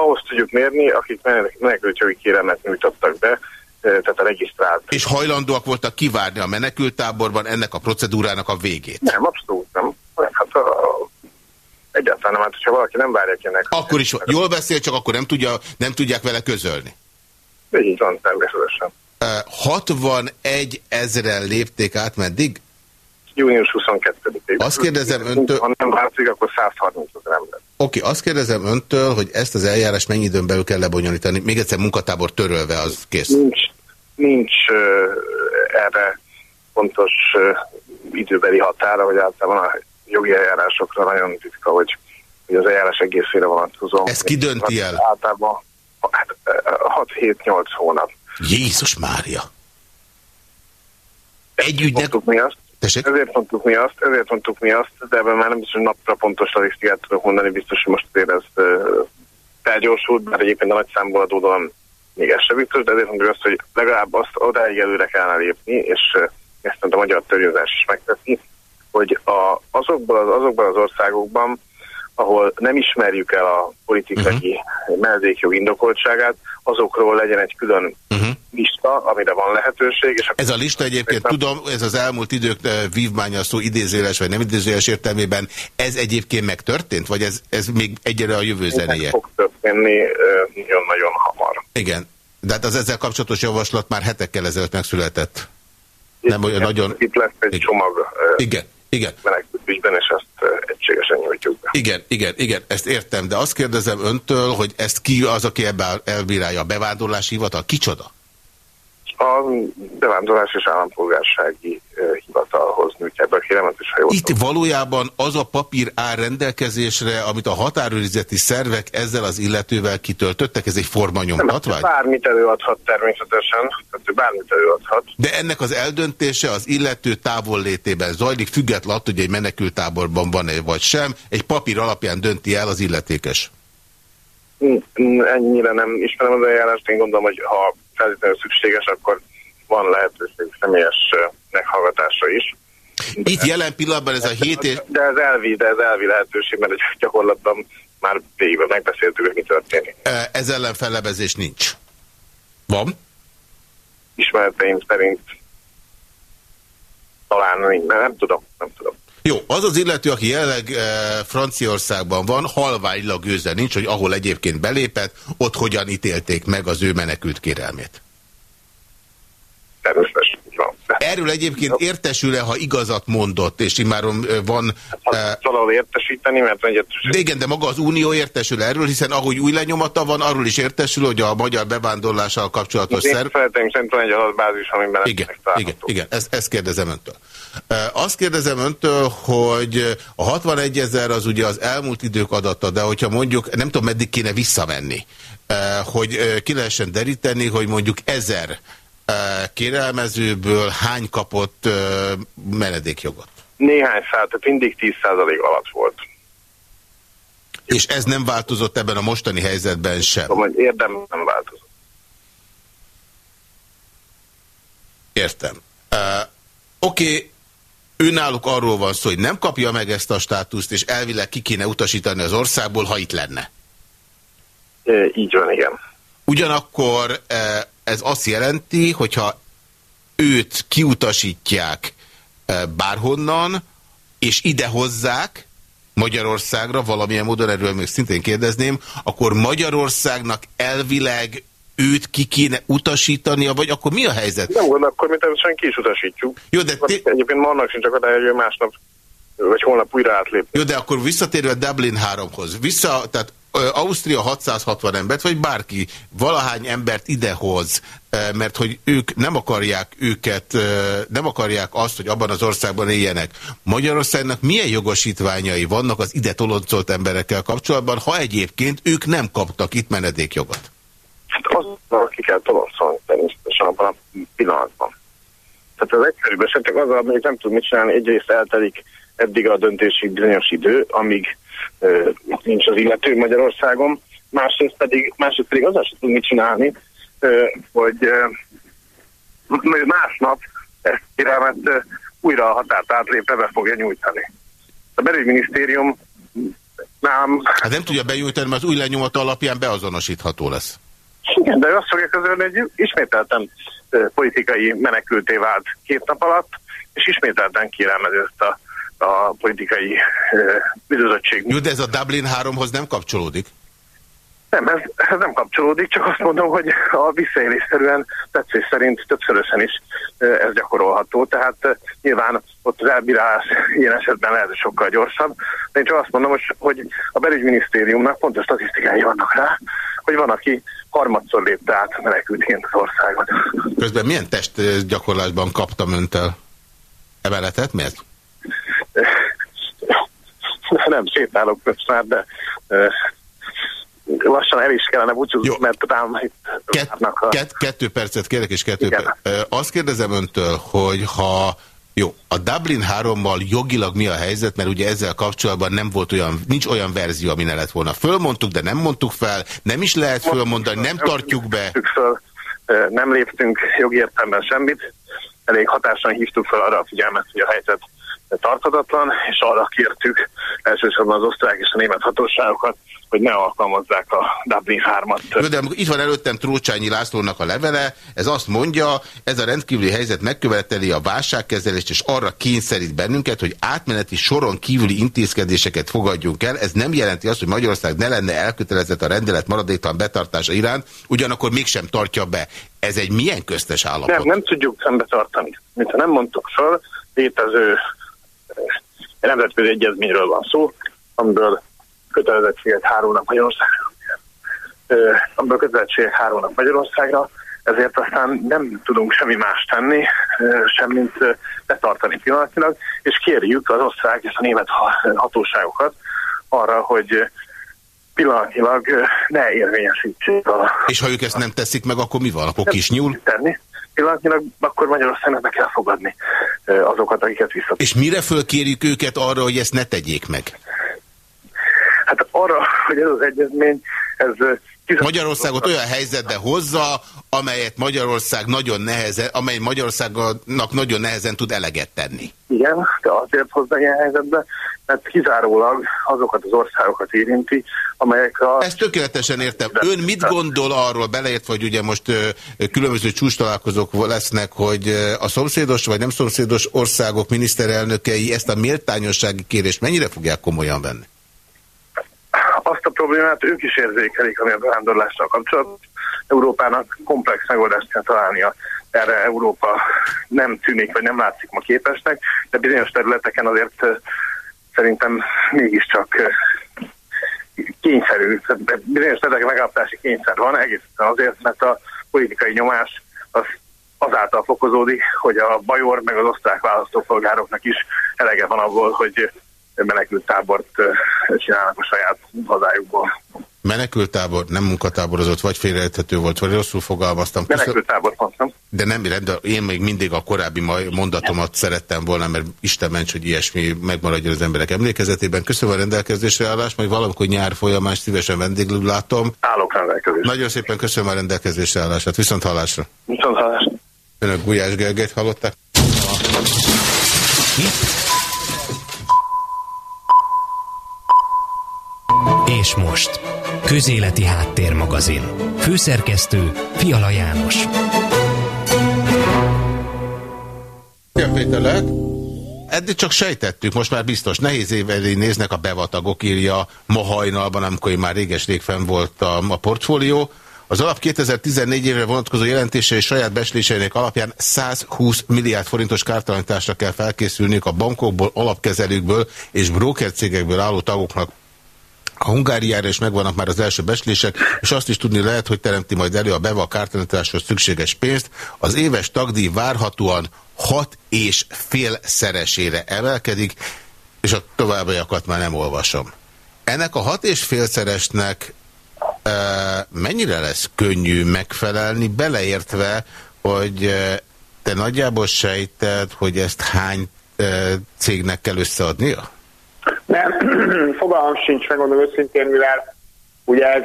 ahhoz tudjuk mérni, akik menekült jogi kérelmet nyújtottak be, tehát a regisztrált. És hajlandóak voltak kivárni a menekültáborban ennek a procedúrának a végét? Nem, abszolút nem. Hát a, egyáltalán nem, hát hogyha valaki nem várja ki ennek. Akkor is jól beszél, csak akkor nem, tudja, nem tudják vele közölni. Így van, természetesen. 61 ezeren lépték át meddig? Június 22-ig. Azt kérdezem öntől... Ha nem változik, akkor 130 ezer ember. Oké, okay, azt kérdezem öntől, hogy ezt az eljárás mennyi időn belül kell lebonyolítani? Még egyszer munkatábor törölve, az kész. Nincs, nincs erre pontos időbeli határa, vagy általában a jogi eljárásokra nagyon ritka, hogy, hogy az eljárás egészére vonatkozó. Ez ki dönti el? Általában hát, 6-7-8 hónap. Jézus Mária! Egy ügynek... Mi azt, Tessék? Ezért mondtuk mi azt, ezért mondtuk mi azt, de ebben már nem biztos, hogy napra pontos statisztikát tudok mondani, biztos, hogy most azért ez felgyorsult, mert egyébként a nagy számból adódóan még ez sem biztos, de ezért mondjuk azt, hogy legalább azt odáig előre kellene lépni, és ezt a magyar törvényzás is megteszi, hogy a, azokban, az, azokban az országokban, ahol nem ismerjük el a politikai uh-huh. menedékjog indokoltságát, azokról legyen egy külön uh-huh. lista, amire van lehetőség. És ez a lista egyébként, nem... tudom, ez az elmúlt idők vívmánya szó idézéles vagy nem idézéles értelmében, ez egyébként megtörtént, vagy ez, ez még egyre a jövő zenéje? Ez fog történni nagyon-nagyon. Igen, de hát az ezzel kapcsolatos javaslat már hetekkel ezelőtt megszületett. Itt, nem olyan nagyon... Itt lesz egy Igen. csomag. Igen, igen. Menekült ügyben, és ezt egységesen nyújtjuk. be. Igen, igen, igen, ezt értem, de azt kérdezem öntől, hogy ezt ki az, aki ebben elbírálja a bevándorlási hivatal? Kicsoda? A bevándorlás és állampolgársági hivatalhoz nyújtják be a kéremet, és ha Itt valójában az a papír áll rendelkezésre, amit a határőrizeti szervek ezzel az illetővel kitöltöttek, ez egy formanyomtatvány? Bármit előadhat természetesen, tehát bármit előadhat. De ennek az eldöntése az illető távollétében zajlik, függetlenül attól, hogy egy menekültáborban van-e vagy sem, egy papír alapján dönti el az illetékes. Ennyire nem ismerem az eljárást, én gondolom, hogy ha feltétlenül szükséges, akkor van lehetőség személyes meghallgatásra is. Itt jelen pillanatban ez a hét és... De ez elvi, de ez elvi lehetőség, mert gyakorlatban már végben megbeszéltük, hogy mi történik. Ez ellen fellebezés nincs. Van? Ismereteim szerint talán nincs, nem tudom, nem tudom. Jó, az az illető, aki jelenleg e, Franciaországban van, halványlag őze nincs, hogy ahol egyébként belépett, ott hogyan ítélték meg az ő menekült kérelmét. Természetesen. Erről egyébként értesül-e, ha igazat mondott, és immáron van... Hát, valahol értesíteni, mert egyet... De igen, de maga az Unió értesül erről, hiszen ahogy új lenyomata van, arról is értesül, hogy a magyar bevándorlással kapcsolatos szerv... Én szerintem egy adatbázis, amiben igen, igen, igen, ezt, ezt kérdezem öntől. Azt kérdezem öntől, hogy a 61 ezer az ugye az elmúlt idők adata, de hogyha mondjuk, nem tudom meddig kéne visszamenni, hogy ki lehessen deríteni, hogy mondjuk ezer kérelmezőből hány kapott menedékjogot? Néhány száz, tehát mindig 10% alatt volt. És ez nem változott ebben a mostani helyzetben sem? Tudom, hogy érdem nem változott. Értem. Uh, Oké, okay. Önálluk arról van szó, hogy nem kapja meg ezt a státuszt, és elvileg ki kéne utasítani az országból, ha itt lenne. Így van, igen. Ugyanakkor ez azt jelenti, hogyha őt kiutasítják bárhonnan, és ide hozzák Magyarországra, valamilyen módon erről még szintén kérdezném, akkor Magyarországnak elvileg őt ki kéne utasítania, vagy akkor mi a helyzet? Nem gond, akkor mi természetesen ki is utasítjuk. Jó, de Egyébként ma annak sincs akadálya, hogy másnap vagy holnap újra átlép. Jó, de akkor visszatérve Dublin 3-hoz. Vissza, tehát Ausztria 660 embert, vagy bárki valahány embert idehoz, mert hogy ők nem akarják őket, nem akarják azt, hogy abban az országban éljenek. Magyarországnak milyen jogosítványai vannak az ide toloncolt emberekkel kapcsolatban, ha egyébként ők nem kaptak itt menedékjogot? Hát az, ki kell toloncolni természetesen abban a pillanatban. Tehát az egyszerűbb esetek az, amit nem tud mit csinálni, egyrészt eltelik eddig a döntési bizonyos idő, amíg nincs az illető Magyarországon, másrészt pedig, másrészt pedig azzal sem tud mit csinálni, hogy másnap ezt kérelmet újra a határt átlépve be fogja nyújtani. A belügyminisztérium nem... Hát nem tudja benyújtani, mert az új lenyomata alapján beazonosítható lesz. Igen, de azt fogja közölni, hogy ismételten politikai menekülté vált két nap alatt, és ismételten kérelmezi ezt a, a politikai bizottság. Jó, de ez a Dublin 3-hoz nem kapcsolódik? Nem, ez, ez nem kapcsolódik, csak azt mondom, hogy a visszaélésszerűen tetszés szerint többszörösen is ez gyakorolható, tehát nyilván ott az elbírálás ilyen esetben lehet sokkal gyorsabb, de én csak azt mondom, hogy, a belügyminisztériumnak pontos statisztikái vannak rá, hogy van, aki harmadszor lépte át menekültként az országot. Közben milyen test gyakorlásban kaptam öntől emeletet? Miért? Nem sétálok most már, de lassan el is kellene búcsúzni, mert rám Ket, a... Ket, Kettő percet kérek, és kettő percet. Azt kérdezem öntől, hogy ha jó, a Dublin 3-mal jogilag mi a helyzet, mert ugye ezzel kapcsolatban nem volt olyan, nincs olyan verzió, ami ne lett volna. Fölmondtuk, de nem mondtuk fel, nem is lehet fölmondani, nem tartjuk be. Föl, nem léptünk jogi értelemben semmit, elég hatásan hívtuk fel arra a figyelmet, hogy a helyzet tarthatatlan, és arra kértük elsősorban az osztrák és a német hatóságokat, hogy ne alkalmazzák a Dublin 3-at. De itt van előttem Trócsányi Lászlónak a levele, ez azt mondja, ez a rendkívüli helyzet megköveteli a válságkezelést, és arra kényszerít bennünket, hogy átmeneti soron kívüli intézkedéseket fogadjunk el. Ez nem jelenti azt, hogy Magyarország ne lenne elkötelezett a rendelet maradéktalan betartása iránt, ugyanakkor mégsem tartja be. Ez egy milyen köztes állapot? Nem, nem tudjuk szembe tartani. Mint ha nem mondtuk föl, létező nemzetközi egyezményről van szó, amiből kötelezettséget hárónak Magyarországra, amiből kötelezettséget hárónak Magyarországra, ezért aztán nem tudunk semmi más tenni, semmint betartani pillanatilag, és kérjük az osztrák és a német hatóságokat arra, hogy pillanatilag ne érvényesítsék a... És ha ők ezt nem teszik meg, akkor mi van? Akkor kis nyúl? Tenni. Pillanatilag akkor Magyarországnak be kell fogadni azokat, akiket vissza. És mire fölkérjük őket arra, hogy ezt ne tegyék meg? Hát arra, hogy ez az egyezmény, ez Magyarországot olyan helyzetbe hozza, amelyet Magyarország nagyon nehezen, amely Magyarországnak nagyon nehezen tud eleget tenni. Igen, de azért hozza ilyen helyzetbe, mert kizárólag azokat az országokat érinti, amelyek a... Ezt tökéletesen értem. Ön mit gondol arról, beleértve, hogy ugye most különböző csústalálkozók lesznek, hogy a szomszédos vagy nem szomszédos országok miniszterelnökei ezt a méltányossági kérést mennyire fogják komolyan venni? Problémát ők is érzékelik, ami a bevándorlással kapcsolatban. Európának komplex megoldást kell találnia. Erre Európa nem tűnik, vagy nem látszik ma képesnek, de bizonyos területeken azért szerintem mégiscsak kényszerű, bizonyos területeken megállapítási kényszer van, egészen azért, mert a politikai nyomás az azáltal fokozódik, hogy a bajor meg az osztrák választópolgároknak is elege van abból, hogy menekült tábort csinálnak a saját hazájukból. Menekültábor, nem munkatáborozott, vagy félreérthető volt, vagy rosszul fogalmaztam. Menekültábor mondtam. De nem, de én még mindig a korábbi mondatomat szerettem volna, mert Isten ments, hogy ilyesmi megmaradjon az emberek emlékezetében. Köszönöm a rendelkezésre állást, majd valamikor nyár folyamán szívesen vendéglő látom. Állok rendelkezésre. Nagyon szépen köszönöm a rendelkezésre állását. Viszont hallásra. Viszont hallásra. Önök Gulyás Gergelyt hallották? És most, Közéleti Háttérmagazin. Főszerkesztő Fiala János. Péterlek. Eddig csak sejtettük, most már biztos. Nehéz éveli néznek a bevatagok, írja ma hajnalban, amikor én már réges-rég fenn volt a, portfólió. Az alap 2014 évre vonatkozó jelentése és saját besléseinek alapján 120 milliárd forintos kártalanításra kell felkészülniük a bankokból, alapkezelőkből és brókercégekből álló tagoknak a Hungáriára is megvannak már az első beslések, és azt is tudni lehet, hogy teremti majd elő a beva kártalanításhoz szükséges pénzt. Az éves tagdíj várhatóan 6 és fél szeresére emelkedik, és a továbbiakat már nem olvasom. Ennek a hat és félszeresnek e, mennyire lesz könnyű megfelelni, beleértve, hogy te nagyjából sejted, hogy ezt hány e, cégnek kell összeadnia? Nem, fogalmam sincs, megmondom őszintén, mivel ugye ez,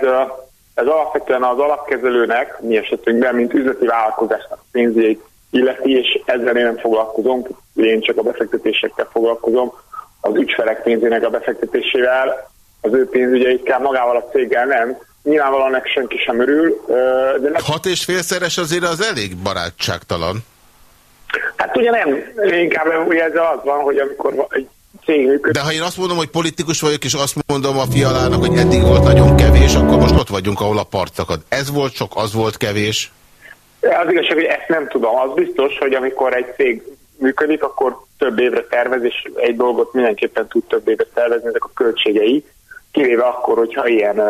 ez alapvetően az alapkezelőnek, mi esetünkben, mint üzleti vállalkozásnak pénzét illeti, és ezzel én nem foglalkozom, én csak a befektetésekkel foglalkozom, az ügyfelek pénzének a befektetésével, az ő pénzügyeikkel, magával a céggel nem. Nyilvánvalóan ennek senki sem örül. De nem... Hat és félszeres azért az elég barátságtalan. Hát ugye nem, inkább ugye ez az van, hogy amikor egy cég működik. De ha én azt mondom, hogy politikus vagyok, és azt mondom a fialának, hogy eddig volt nagyon kevés, akkor most ott vagyunk, ahol a part szakad. Ez volt sok, az volt kevés? Az igazság, hogy ezt nem tudom. Az biztos, hogy amikor egy cég működik, akkor több évre tervez, és egy dolgot mindenképpen tud több évre tervezni, ezek a költségei, kivéve akkor, hogyha ilyen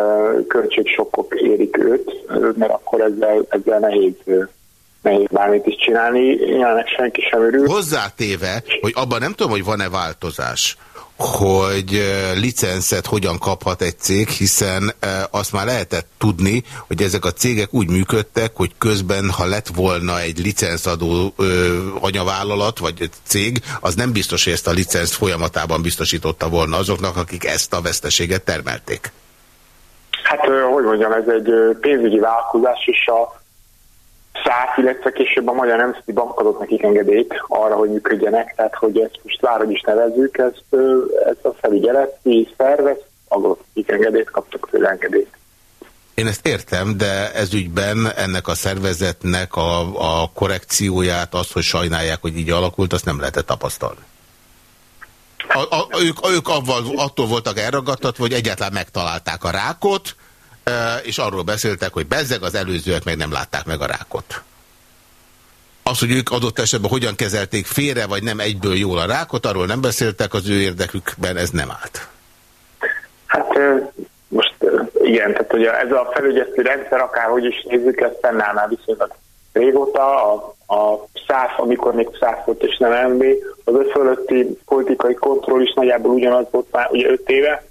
költségsokkok érik őt, mert akkor ezzel, ezzel nehéz nehéz bármit is csinálni, jelenleg senki sem örül. Hozzátéve, hogy abban nem tudom, hogy van-e változás, hogy licenszet hogyan kaphat egy cég, hiszen azt már lehetett tudni, hogy ezek a cégek úgy működtek, hogy közben, ha lett volna egy licenszadó anyavállalat, vagy egy cég, az nem biztos, hogy ezt a licenzt folyamatában biztosította volna azoknak, akik ezt a veszteséget termelték. Hát, hogy mondjam, ez egy pénzügyi vállalkozás, és a SZÁF, illetve később a Magyar Nemzeti Bank adott nekik engedélyt arra, hogy működjenek, tehát hogy ezt most várhogy is nevezzük, ezt, ezt a felügyeleti szervez adott engedélyt, kaptak tőle engedélyt. Én ezt értem, de ez ügyben ennek a szervezetnek a, a korrekcióját, az, hogy sajnálják, hogy így alakult, azt nem lehetett tapasztalni. A, a, ők ők avval, attól voltak elragadtatva, hogy egyáltalán megtalálták a rákot, és arról beszéltek, hogy bezzeg az előzőek meg nem látták meg a rákot. Az, hogy ők adott esetben hogyan kezelték félre, vagy nem egyből jól a rákot, arról nem beszéltek, az ő érdekükben ez nem állt. Hát most igen, tehát ugye ez a felügyesztő rendszer, akárhogy is nézzük, ez fennáll már viszonylag régóta, a, a SZÁF, amikor még SZÁF volt és nem MB, az fölötti politikai kontroll is nagyjából ugyanaz volt már ugye öt éve,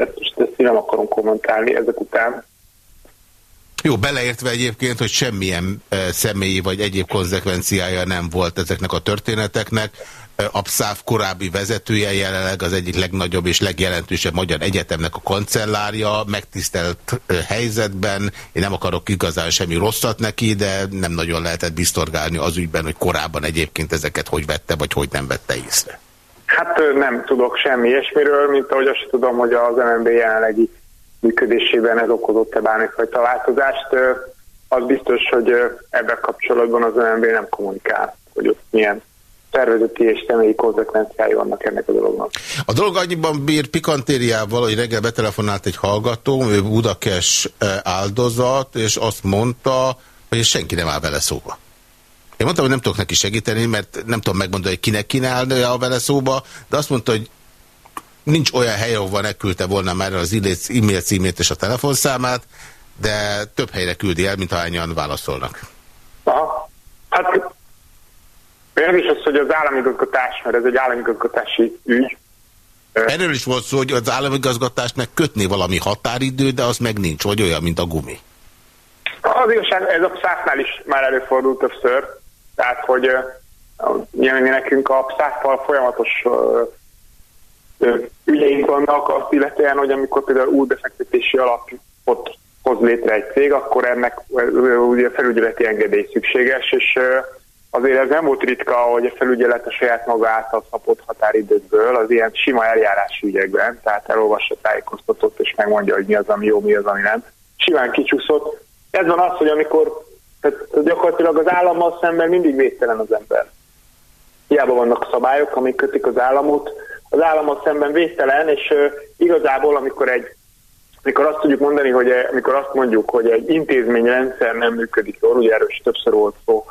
tehát most ezt nem akarom kommentálni ezek után. Jó, beleértve egyébként, hogy semmilyen e, személyi vagy egyéb konzekvenciája nem volt ezeknek a történeteknek. A PSZÁV korábbi vezetője jelenleg az egyik legnagyobb és legjelentősebb magyar egyetemnek a kancellárja, megtisztelt helyzetben. Én nem akarok igazán semmi rosszat neki, de nem nagyon lehetett biztorgálni az ügyben, hogy korábban egyébként ezeket hogy vette, vagy hogy nem vette észre. Hát nem tudok semmi ilyesmiről, mint ahogy azt tudom, hogy az MNB jelenlegi működésében ez okozott-e bármifajta változást. Az biztos, hogy ebben kapcsolatban az MNB nem kommunikál, hogy ott milyen szervezeti és személyi konzekvenciái vannak ennek a dolognak. A dolog annyiban bír pikantériával, hogy reggel betelefonált egy hallgató, ő Budakes áldozat, és azt mondta, hogy senki nem áll vele szóba. Én mondtam, hogy nem tudok neki segíteni, mert nem tudom megmondani, hogy kinek kínálni a vele szóba, de azt mondta, hogy nincs olyan hely, ahova ne küldte volna már az e-mail címét és a telefonszámát, de több helyre küldi el, mint hányan válaszolnak. Aha. Hát is az, hogy az államigazgatás, mert ez egy államigazgatási ügy. Erről is volt szó, hogy az államigazgatásnak kötni valami határidő, de az meg nincs, vagy olyan, mint a gumi. Az igazság, ez a száfnál is már előfordult többször, tehát, hogy uh, nekünk a száffal folyamatos ügyeink vannak azt illetően, hogy amikor például új befektetési alapot hoz létre egy cég, akkor ennek ugye felügyeleti engedély szükséges, és azért ez nem volt ritka, hogy a felügyelet a saját maga által szapott határidőkből az ilyen sima eljárási ügyekben, tehát elolvassa tájékoztatott és megmondja, hogy mi az, ami jó, mi az, ami nem. Simán kicsúszott. Ez van az, hogy amikor tehát gyakorlatilag az állammal szemben mindig védtelen az ember. Hiába vannak szabályok, amik kötik az államot, az állammal szemben védtelen, és igazából amikor egy amikor azt tudjuk mondani, hogy amikor azt mondjuk, hogy egy intézményrendszer nem működik jól, ugye erről többször volt szó,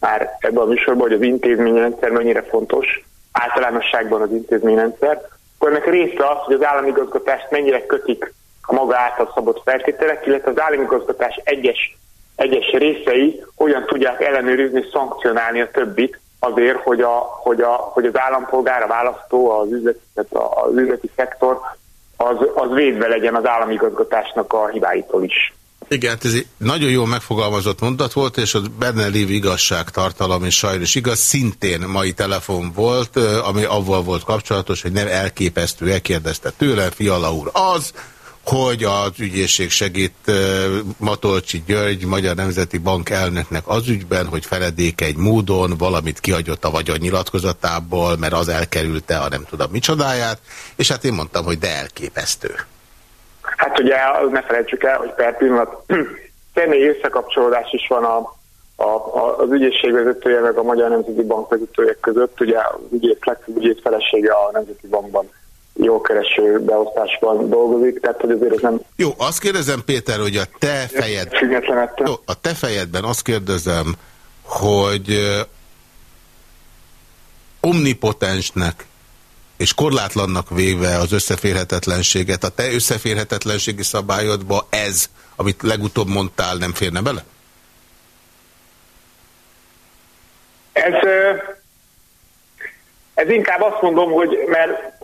már ebben a műsorban, hogy az intézményrendszer mennyire fontos, általánosságban az intézményrendszer, akkor ennek része az, hogy az államigazgatást mennyire kötik a maga által szabott feltételek, illetve az államigazgatás egyes, egyes részei hogyan tudják ellenőrizni, szankcionálni a többit azért, hogy, a, hogy, a, hogy az állampolgár, a választó, az üzleti, az üzleti szektor az, az védve legyen az államigazgatásnak a hibáitól is. Igen, ez egy nagyon jól megfogalmazott mondat volt, és az benne lévő igazságtartalom és sajnos igaz, szintén mai telefon volt, ami avval volt kapcsolatos, hogy nem elképesztő, elkérdezte tőlem, Fiala úr, az, hogy az ügyészség segít Matolcsi György, Magyar Nemzeti Bank elnöknek az ügyben, hogy feledék egy módon valamit kihagyott a vagyon nyilatkozatából, mert az elkerülte a nem tudom micsodáját, és hát én mondtam, hogy de elképesztő. Hát ugye ne felejtsük el, hogy per pillanat személyi összekapcsolódás is van a, a, a, az ügyészség vezetője meg a Magyar Nemzeti Bank vezetője között. Ugye az ügyész, legfőbb ügyész felesége a Nemzeti Bankban jó kereső beosztásban dolgozik, tehát hogy azért ez nem... Jó, azt kérdezem Péter, hogy a te fejed... Jó, a te fejedben azt kérdezem, hogy omnipotensnek és korlátlannak véve az összeférhetetlenséget, a te összeférhetetlenségi szabályodba ez, amit legutóbb mondtál, nem férne bele? Ez, ez inkább azt mondom, hogy mert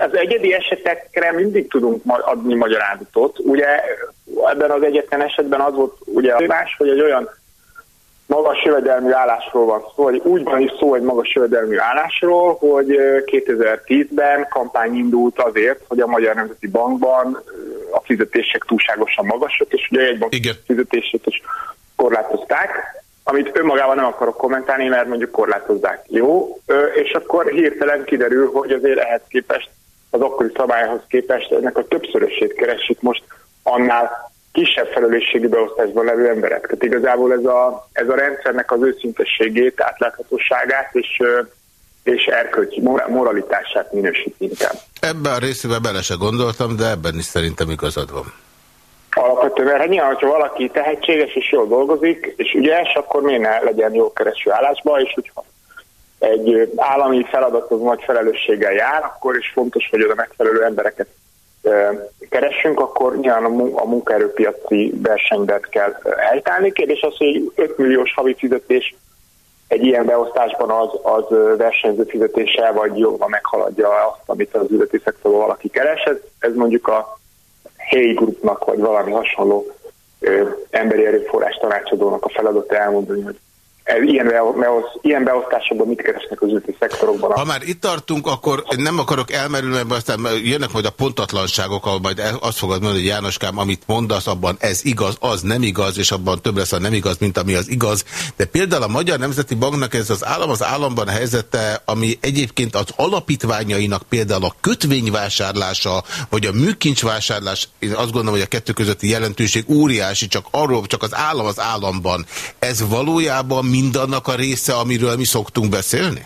az egyedi esetekre mindig tudunk adni magyarázatot. Ugye ebben az egyetlen esetben az volt ugye a más, hogy egy olyan magas jövedelmű állásról van szó, vagy úgy van is szó egy magas jövedelmű állásról, hogy 2010-ben kampány indult azért, hogy a Magyar Nemzeti Bankban a fizetések túlságosan magasak, és ugye egy bank fizetését is korlátozták, amit önmagában nem akarok kommentálni, mert mondjuk korlátozzák. Jó, és akkor hirtelen kiderül, hogy azért ehhez képest, az akkori szabályhoz képest ennek a többszörösét keresik most annál kisebb felelősségi beosztásban levő emberek. Tehát igazából ez a, ez a rendszernek az őszintességét, átláthatóságát és, és erkölcsi moralitását minősít inkább. Ebben a részében bele se gondoltam, de ebben is szerintem igazad van. Alapvetően, hát nyilván, hogyha valaki tehetséges és jól dolgozik, és ügyes, akkor miért ne legyen jó kereső állásba, és hogyha egy állami feladathoz nagy felelősséggel jár, akkor is fontos, hogy oda megfelelő embereket keressünk, akkor nyilván a munkaerőpiaci versenyben kell helytállni. Kérdés az, hogy 5 milliós havi fizetés egy ilyen beosztásban az, az versenyző fizetése vagy jobban meghaladja azt, amit az üzleti szektorban valaki keres. Ez, ez mondjuk a helyi grupnak, vagy valami hasonló ö, emberi erőforrás tanácsadónak a feladat elmondani, hogy ilyen, ilyen beosztásokban mit keresnek az üzleti szektorokban. Ha már itt tartunk, akkor nem akarok elmerülni, mert aztán jönnek majd a pontatlanságok, ahol majd azt fogod mondani, hogy Jánoskám, amit mondasz, abban ez igaz, az nem igaz, és abban több lesz a nem igaz, mint ami az igaz. De például a Magyar Nemzeti Banknak ez az állam az államban helyzete, ami egyébként az alapítványainak például a kötvényvásárlása, vagy a műkincsvásárlás, én azt gondolom, hogy a kettő közötti jelentőség óriási, csak arról, csak az állam az államban. Ez valójában mindannak a része, amiről mi szoktunk beszélni?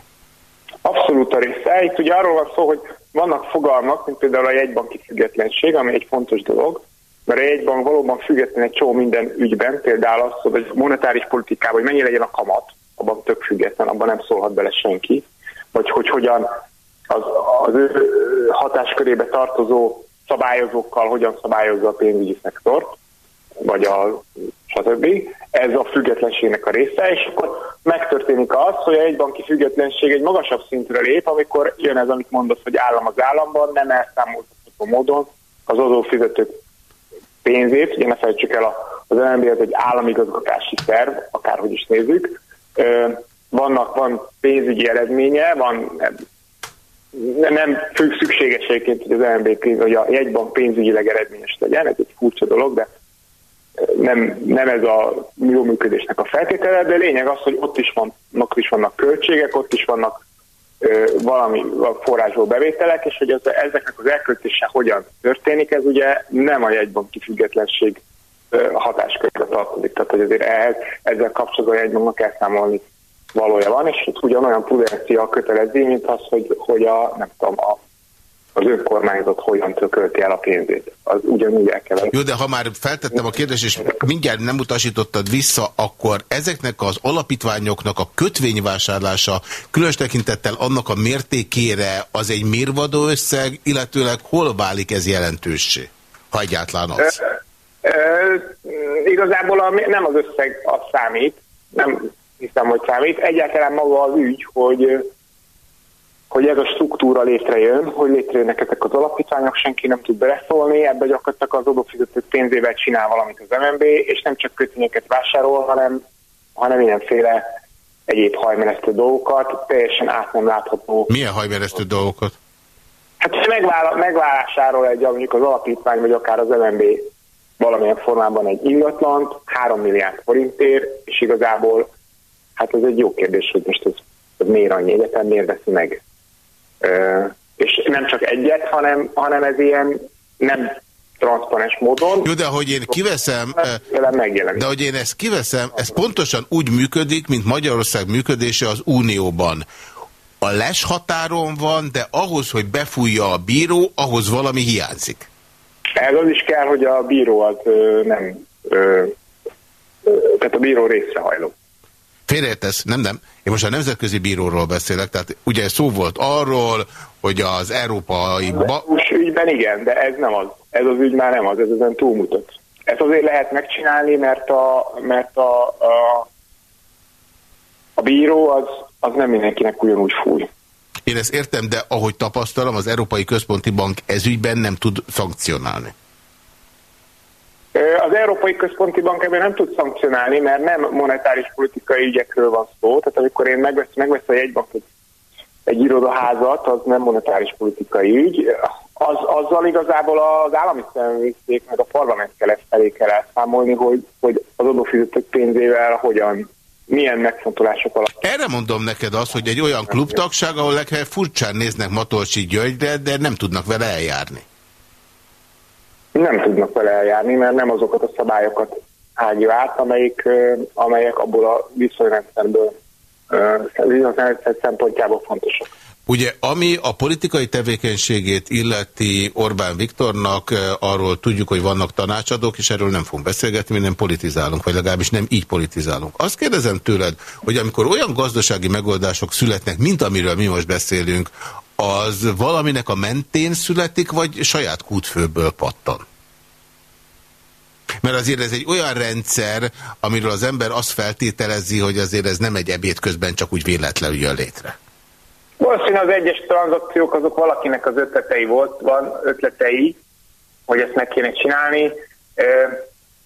Abszolút a része. Itt ugye arról van szó, hogy vannak fogalmak, mint például a jegybanki függetlenség, ami egy fontos dolog, mert a jegybank valóban független egy csomó minden ügyben, például az, hogy monetáris politikában, hogy mennyi legyen a kamat, abban tök független, abban nem szólhat bele senki, vagy hogy hogyan az, az ő hatáskörébe tartozó szabályozókkal hogyan szabályozza a pénzügyi szektort, vagy a stb. Ez a függetlenségnek a része, és akkor megtörténik az, hogy egy banki függetlenség egy magasabb szintre lép, amikor jön ez, amit mondasz, hogy állam az államban, nem elszámoltatható módon az adófizetők pénzét, ugye ne felejtsük el, az LNB az egy államigazgatási szerv, akárhogy is nézzük, vannak, van pénzügyi eredménye, van nem függ szükséges hogy az LNB, hogy a jegybank pénzügyileg eredményes legyen, ez egy furcsa dolog, de nem, nem ez a jó működésnek a feltétele, de lényeg az, hogy ott is, van, ott is vannak költségek, ott is vannak ö, valami forrásból bevételek, és hogy az, ezeknek az elköltése hogyan történik, ez ugye nem a jegybanki függetlenség hatáskörbe tartozik. Tehát, hogy azért ehhez, ezzel kapcsolatban a jegybanknak elszámolni valója van, és itt ugyanolyan prudencia kötelező, mint az, hogy, hogy a, nem tudom, a az önkormányzat hogyan költi el a pénzét. Az ugyanúgy el kell. Jó, de ha már feltettem a kérdést, és mindjárt nem utasítottad vissza, akkor ezeknek az alapítványoknak a kötvényvásárlása különös tekintettel annak a mértékére az egy mérvadó összeg, illetőleg hol válik ez jelentőssé, ha egyáltalán az? E, e, igazából a, nem az összeg az számít, nem hiszem, hogy számít. Egyáltalán maga az ügy, hogy hogy ez a struktúra létrejön, hogy létrejönnek ezek az alapítványok, senki nem tud beleszólni, ebbe gyakorlatilag az adófizetők pénzével csinál valamit az MNB, és nem csak kötvényeket vásárol, hanem, hanem mindenféle egyéb hajmeresztő dolgokat, teljesen át nem látható. Milyen hajmeresztő dolgokat? Hát ha megvál, megválásáról egy, mondjuk az alapítvány, vagy akár az MNB valamilyen formában egy ingatlant, 3 milliárd forintért, és igazából, hát ez egy jó kérdés, hogy most ez, ez miért annyi egyetem, miért veszi meg és nem csak egyet, hanem, hanem ez ilyen nem transzparens módon. Jó, de hogy én kiveszem, de hogy én ezt kiveszem, ez pontosan úgy működik, mint Magyarország működése az Unióban. A les határon van, de ahhoz, hogy befújja a bíró, ahhoz valami hiányzik. Ez az is kell, hogy a bíró az nem, tehát a bíró részrehajló. Félreértesz? Nem, nem. Én most a Nemzetközi Bíróról beszélek, tehát ugye szó volt arról, hogy az európai... Ba... ügyben igen, de ez nem az. Ez az ügy már nem az, ez ezen túlmutat. Ezt azért lehet megcsinálni, mert a, mert a, a, a bíró az, az nem mindenkinek ugyanúgy fúj. Én ezt értem, de ahogy tapasztalom, az Európai Központi Bank ezügyben nem tud szankcionálni. Az Európai Központi Bank ebben nem tud szankcionálni, mert nem monetáris politikai ügyekről van szó. Tehát amikor én megvesz, megvesz a jegybank egy, egy irodaházat, az nem monetáris politikai ügy. Az, azzal igazából az állami szemvészék, meg a parlament kell felé kell elszámolni, hogy, hogy az adófizetők pénzével hogyan milyen megfontolások alatt. Erre mondom neked azt, hogy egy olyan klubtagság, ahol legfeljebb furcsán néznek Matolcsi Györgyre, de nem tudnak vele eljárni nem tudnak vele eljárni, mert nem azokat a szabályokat ágja át, amelyik, amelyek abból a viszonyrendszerből viszonyrendszer szempontjából fontosak. Ugye, ami a politikai tevékenységét illeti Orbán Viktornak, arról tudjuk, hogy vannak tanácsadók, és erről nem fogunk beszélgetni, mi nem politizálunk, vagy legalábbis nem így politizálunk. Azt kérdezem tőled, hogy amikor olyan gazdasági megoldások születnek, mint amiről mi most beszélünk, az valaminek a mentén születik, vagy saját kútfőből pattan? Mert azért ez egy olyan rendszer, amiről az ember azt feltételezi, hogy azért ez nem egy ebéd közben csak úgy véletlenül jön létre. Valószínűleg az egyes tranzakciók azok valakinek az ötletei volt, van ötletei, hogy ezt meg kéne csinálni.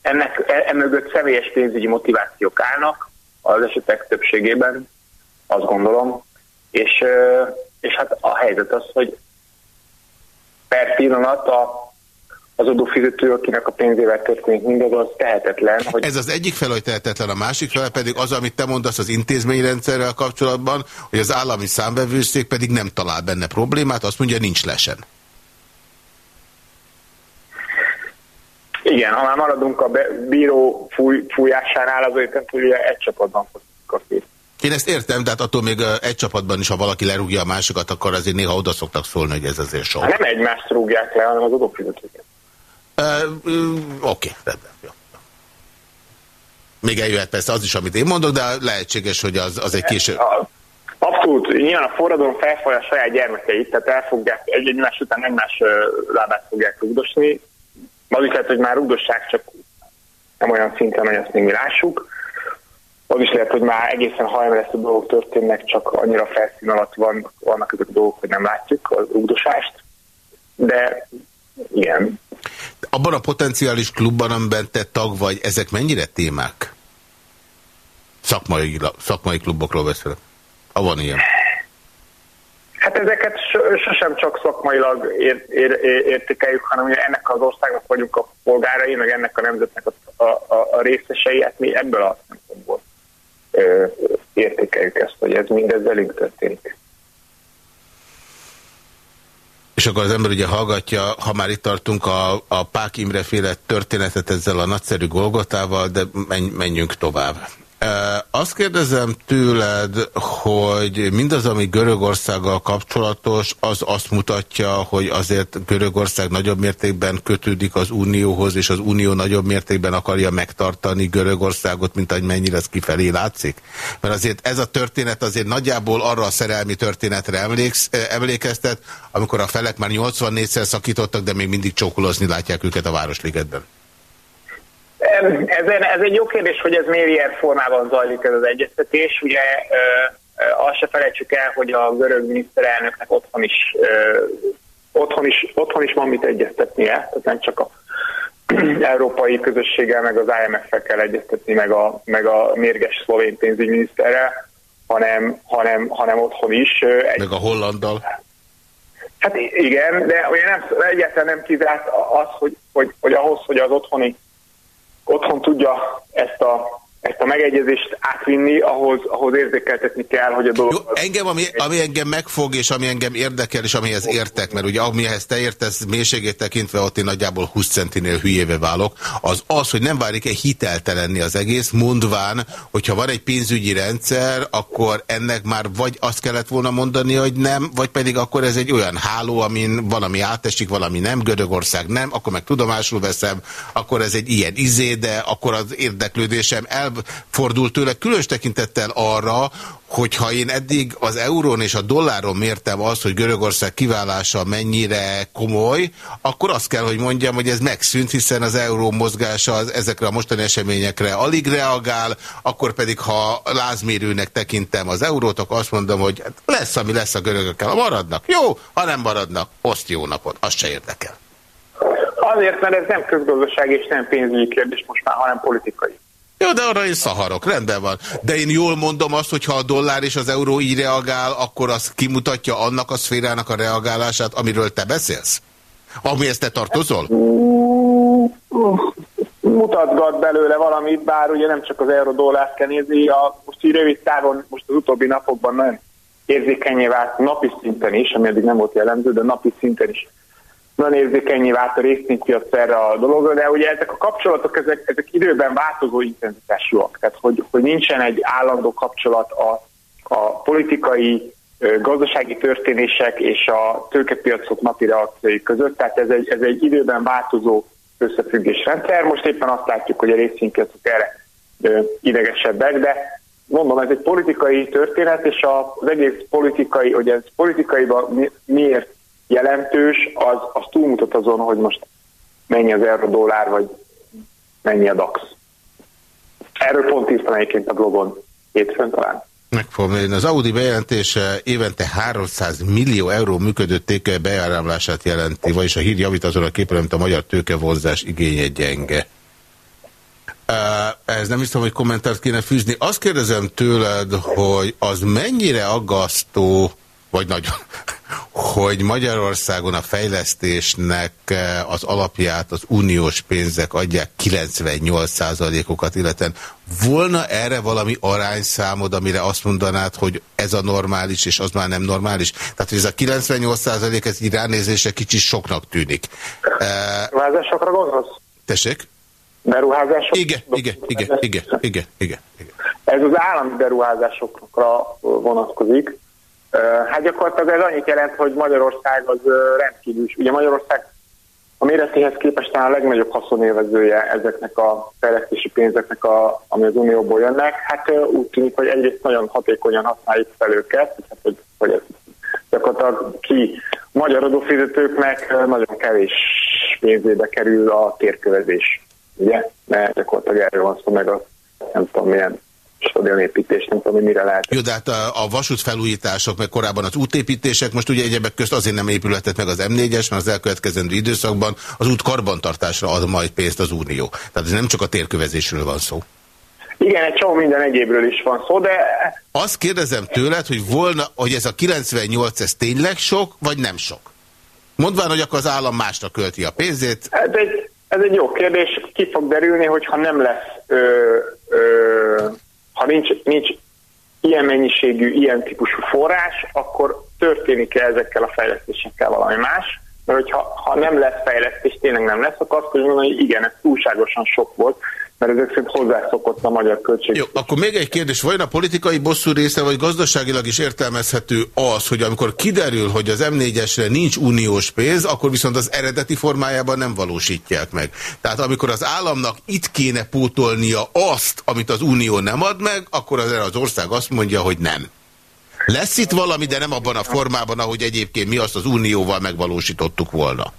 Ennek emögött személyes pénzügyi motivációk állnak az esetek többségében, azt gondolom. És, és hát a helyzet az, hogy per pillanat a az adófizető, akinek a pénzével történik mindaz, az tehetetlen. Hogy... Ez az egyik fel, hogy tehetetlen, a másik fel pedig az, amit te mondasz az intézményrendszerrel kapcsolatban, hogy az állami számbevőszék pedig nem talál benne problémát, azt mondja, nincs lesen. Igen, ha már maradunk a bíró fúj, fújásánál, azért ugye egy csapatban kapni. Én ezt értem, de hát attól még egy csapatban is, ha valaki lerúgja a másikat, akkor azért néha oda szoktak szólni, hogy ez azért sok. Hát nem egymást rúgják le, hanem az adófizetőket. Uh, uh, Oké, okay, rendben. Jó. Még eljöhet persze az is, amit én mondok, de lehetséges, hogy az, az egy késő... Abszolút. Nyilván a forradalom felfogja a saját gyermekeit, tehát elfogják, egy egymás után egymás lábát fogják rúgdosni. Az is lehet, hogy már rúgdossák, csak nem olyan szinten, hogy ezt még mi lássuk. Az is lehet, hogy már egészen hajmeresztő dolgok történnek, csak annyira felszín alatt van, vannak ezek a dolgok, hogy nem látjuk az rúgdosást. De igen. Abban a potenciális klubban, amiben te tag vagy, ezek mennyire témák? Szakmai, szakmai klubokról beszélek. Ha van ilyen. Hát ezeket sosem csak szakmailag ér, ér, ér, értékeljük, hanem ennek az országnak vagyunk a polgárai, meg ennek a nemzetnek a, a, a részesei, hát mi ebből a szempontból értékeljük ezt, hogy ez mindez velünk történik. És akkor az ember ugye hallgatja, ha már itt tartunk a, a Pák Imre féle történetet ezzel a nagyszerű Golgotával, de menjünk tovább. Azt kérdezem tőled, hogy mindaz, ami Görögországgal kapcsolatos, az azt mutatja, hogy azért Görögország nagyobb mértékben kötődik az Unióhoz, és az Unió nagyobb mértékben akarja megtartani Görögországot, mint ahogy mennyire ez kifelé látszik. Mert azért ez a történet azért nagyjából arra a szerelmi történetre emléksz, emlékeztet, amikor a felek már 84-szer szakítottak, de még mindig csókolozni látják őket a Városligetben. Ez, ez egy jó kérdés, hogy ez milyen formában zajlik ez az egyeztetés. Ugye azt se felejtsük el, hogy a görög miniszterelnöknek otthon is, otthon is, otthon is van mit egyeztetnie, tehát nem csak a európai közösséggel, meg az IMF-fel kell egyeztetni, meg a, meg a mérges szlovén pénzügyminiszterrel, hanem, hanem, hanem otthon is. Egy... Meg a hollanddal. Hát igen, de ugye nem, egyáltalán nem kizárt az, hogy, hogy, hogy ahhoz, hogy az otthoni otthon tudja ezt a ezt a megegyezést átvinni, ahhoz, ahhoz érzékeltetni kell, hogy a dolog... Jó, engem, ami, ami engem megfog, és ami engem érdekel, és amihez értek, mert ugye amihez te értesz mélységét tekintve, ott én nagyjából 20 centinél hülyéve válok, az az, hogy nem válik-e hiteltelenni az egész, mondván, hogyha van egy pénzügyi rendszer, akkor ennek már vagy azt kellett volna mondani, hogy nem, vagy pedig akkor ez egy olyan háló, amin valami átesik, valami nem, Görögország nem, akkor meg tudomásul veszem, akkor ez egy ilyen izé, de akkor az érdeklődésem el fordult tőle, különös tekintettel arra, hogyha én eddig az eurón és a dolláron mértem azt, hogy Görögország kiválása mennyire komoly, akkor azt kell, hogy mondjam, hogy ez megszűnt, hiszen az euró mozgása az ezekre a mostani eseményekre alig reagál, akkor pedig, ha lázmérőnek tekintem az eurót, akkor azt mondom, hogy lesz, ami lesz a görögökkel. Ha maradnak, jó, ha nem maradnak, oszt jó napot, azt se érdekel. Azért, mert ez nem közgazdaság és nem pénzügyi kérdés most már, hanem politikai. Jó, de arra is szaharok, rendben van. De én jól mondom azt, hogy ha a dollár és az euró így reagál, akkor az kimutatja annak a szférának a reagálását, amiről te beszélsz? Amihez te tartozol? Mutatgat belőle valamit, bár ugye nem csak az euró-dollárt kell nézni, a, most így rövid távon, most az utóbbi napokban nagyon érzékenyé vált napi szinten is, ami eddig nem volt jellemző, de napi szinten is nagyon érzékenyé vált a részvénypiac erre a dologra, de ugye ezek a kapcsolatok, ezek, ezek időben változó intenzitásúak, tehát hogy, hogy nincsen egy állandó kapcsolat a, a politikai, gazdasági történések és a tőkepiacok napi reakciói között, tehát ez egy, ez egy időben változó összefüggés rendszer. Most éppen azt látjuk, hogy a részvénypiacok erre idegesebbek, de mondom, ez egy politikai történet, és az egész politikai, hogy ez politikaiban miért jelentős, az, az túlmutat azon, hogy most mennyi az euró-dollár, vagy mennyi a DAX. Erről pont írtam egyébként a blogon hétfőn talán. Meg fogom Az Audi bejelentése évente 300 millió euró működő tőke bejáramlását jelenti, vagyis a hír javít azon a képen, amit a magyar tőkevonzás igénye gyenge. Ez nem hiszem, hogy kommentárt kéne fűzni. Azt kérdezem tőled, hogy az mennyire aggasztó, vagy nagyon, hogy Magyarországon a fejlesztésnek eh, az alapját az uniós pénzek adják 98%-okat, illetve volna erre valami arányszámod, amire azt mondanád, hogy ez a normális, és az már nem normális? Tehát, hogy ez a 98% ez így ránézése kicsit soknak tűnik. Beruházásokra gondolsz? Tessék? Beruházások? Igen, igen, igen, igen, igen, igen. Ez az állami beruházásokra vonatkozik. Hát gyakorlatilag ez annyit jelent, hogy Magyarország az rendkívül, ugye Magyarország a méretéhez képest talán a legnagyobb haszonélvezője ezeknek a fejlesztési pénzeknek, a, ami az Unióból jönnek. Hát úgy tűnik, hogy egyrészt nagyon hatékonyan használjuk fel őket, hát, hogy, hogy ez gyakorlatilag ki magyar adófizetőknek nagyon kevés pénzébe kerül a térkövezés, ugye? Mert gyakorlatilag erről van szó meg a nem tudom milyen stadionépítés, nem tudom, mire lehet. Jó, de hát a, a vasútfelújítások, meg korábban az útépítések, most ugye egyebek közt azért nem épületett meg az M4-es, mert az elkövetkezendő időszakban az út karbantartásra ad majd pénzt az Unió. Tehát ez nem csak a térkövezésről van szó. Igen, egy csomó minden egyébről is van szó, de... Azt kérdezem tőled, hogy volna, hogy ez a 98, ez tényleg sok, vagy nem sok? Mondván, hogy akkor az állam másra költi a pénzét. Ez egy, ez egy jó kérdés, ki fog derülni, hogyha nem lesz ö, ö, ha nincs, nincs ilyen mennyiségű, ilyen típusú forrás, akkor történik-e ezekkel a fejlesztésekkel valami más? Mert hogyha ha nem lesz fejlesztés, tényleg nem lesz, akkor azt mondani, hogy igen, ez túlságosan sok volt, mert ezek szerint hozzászokott a magyar költség. Jó, akkor még egy kérdés, vajon a politikai bosszú része, vagy gazdaságilag is értelmezhető az, hogy amikor kiderül, hogy az M4-esre nincs uniós pénz, akkor viszont az eredeti formájában nem valósítják meg. Tehát amikor az államnak itt kéne pótolnia azt, amit az unió nem ad meg, akkor az, az ország azt mondja, hogy nem. Lesz itt valami, de nem abban a formában, ahogy egyébként mi azt az unióval megvalósítottuk volna.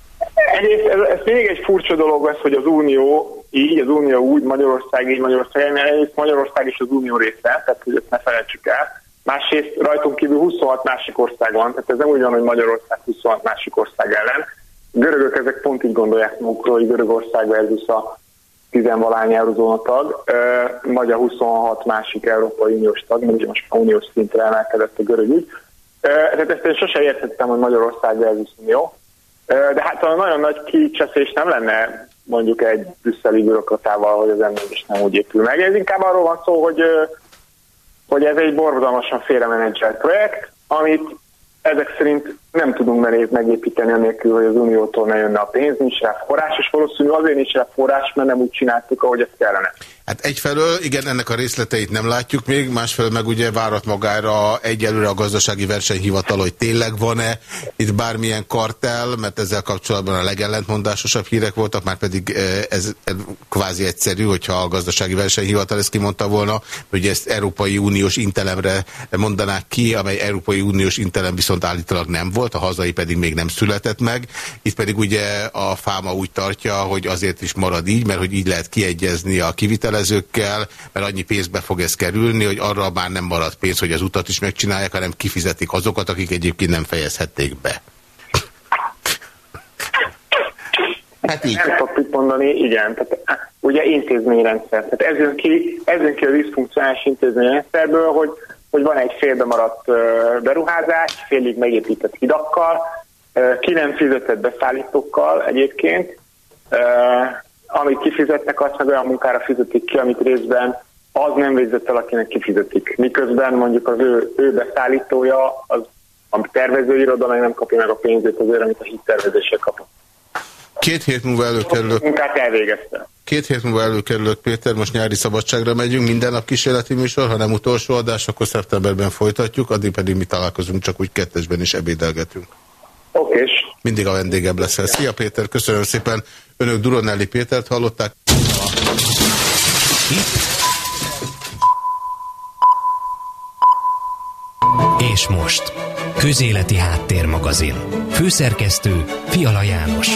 Egyrészt ez, ez még egy furcsa dolog lesz, hogy az Unió így, az Unió úgy, Magyarország így, Magyarország, mert Magyarország is az Unió része, tehát hogy ezt ne felejtsük el. Másrészt rajtunk kívül 26 másik ország van, tehát ez nem úgy van, hogy Magyarország 26 másik ország ellen. A görögök ezek pont így gondolják magukról, hogy Görögország versus a tizenvalány eurozóna tag, magyar 26 másik Európai Uniós tag, mert most a uniós szintre emelkedett a görög ügy. Tehát ezt én sose értettem, hogy Magyarország versus Unió. De hát a nagyon nagy kicseszés nem lenne mondjuk egy brüsszeli bürokratával, hogy az emlék is nem úgy épül meg. Ez inkább arról van szó, hogy, hogy ez egy borzalmasan félremenedzselt projekt, amit ezek szerint nem tudunk megépíteni anélkül, hogy az Uniótól ne jönne a pénz, nincs rá forrás, és valószínűleg azért nincs rá forrás, mert nem úgy csináltuk, ahogy ezt kellene. Hát egyfelől, igen, ennek a részleteit nem látjuk még, másfelől meg ugye várat magára egyelőre a gazdasági versenyhivatal, hogy tényleg van-e itt bármilyen kartel, mert ezzel kapcsolatban a legellentmondásosabb hírek voltak, már pedig eh, ez kvázi egyszerű, hogyha a gazdasági versenyhivatal ezt kimondta volna, hogy ezt Európai Uniós intelemre mondanák ki, amely Európai Uniós intelem viszont állítólag nem volt, a hazai pedig még nem született meg. Itt pedig ugye a fáma úgy tartja, hogy azért is marad így, mert hogy így lehet kiegyezni a kivitele hitelezőkkel, mert annyi pénzbe fog ez kerülni, hogy arra már nem marad pénz, hogy az utat is megcsinálják, hanem kifizetik azokat, akik egyébként nem fejezhették be. Hát így. Nem tudok mit mondani, igen. Tehát, ugye intézményrendszer. Tehát ez jön ki, ez jön ki a diszfunkcionális intézményrendszerből, hogy, hogy van egy félbe maradt beruházás, félig megépített hidakkal, ki nem fizetett beszállítókkal egyébként, amit kifizetnek, azt meg olyan munkára fizetik ki, amit részben az nem végzett el, akinek kifizetik. Miközben mondjuk az ő, ő beszállítója, az, a tervezőiroda nem kapja meg a pénzét azért, amit a hittervezésre kapott. Két hét múlva előkerülök. Munkát elvégezte. Két hét múlva előkerülök, Péter, most nyári szabadságra megyünk, minden nap kísérleti műsor, ha nem utolsó adás, akkor szeptemberben folytatjuk, addig pedig mi találkozunk, csak úgy kettesben is ebédelgetünk. Okés. Mindig a vendégem leszel. Szia Péter, köszönöm szépen. Önök Duronelli Pétert hallották. és most. Közéleti Háttérmagazin. Főszerkesztő Fiala János.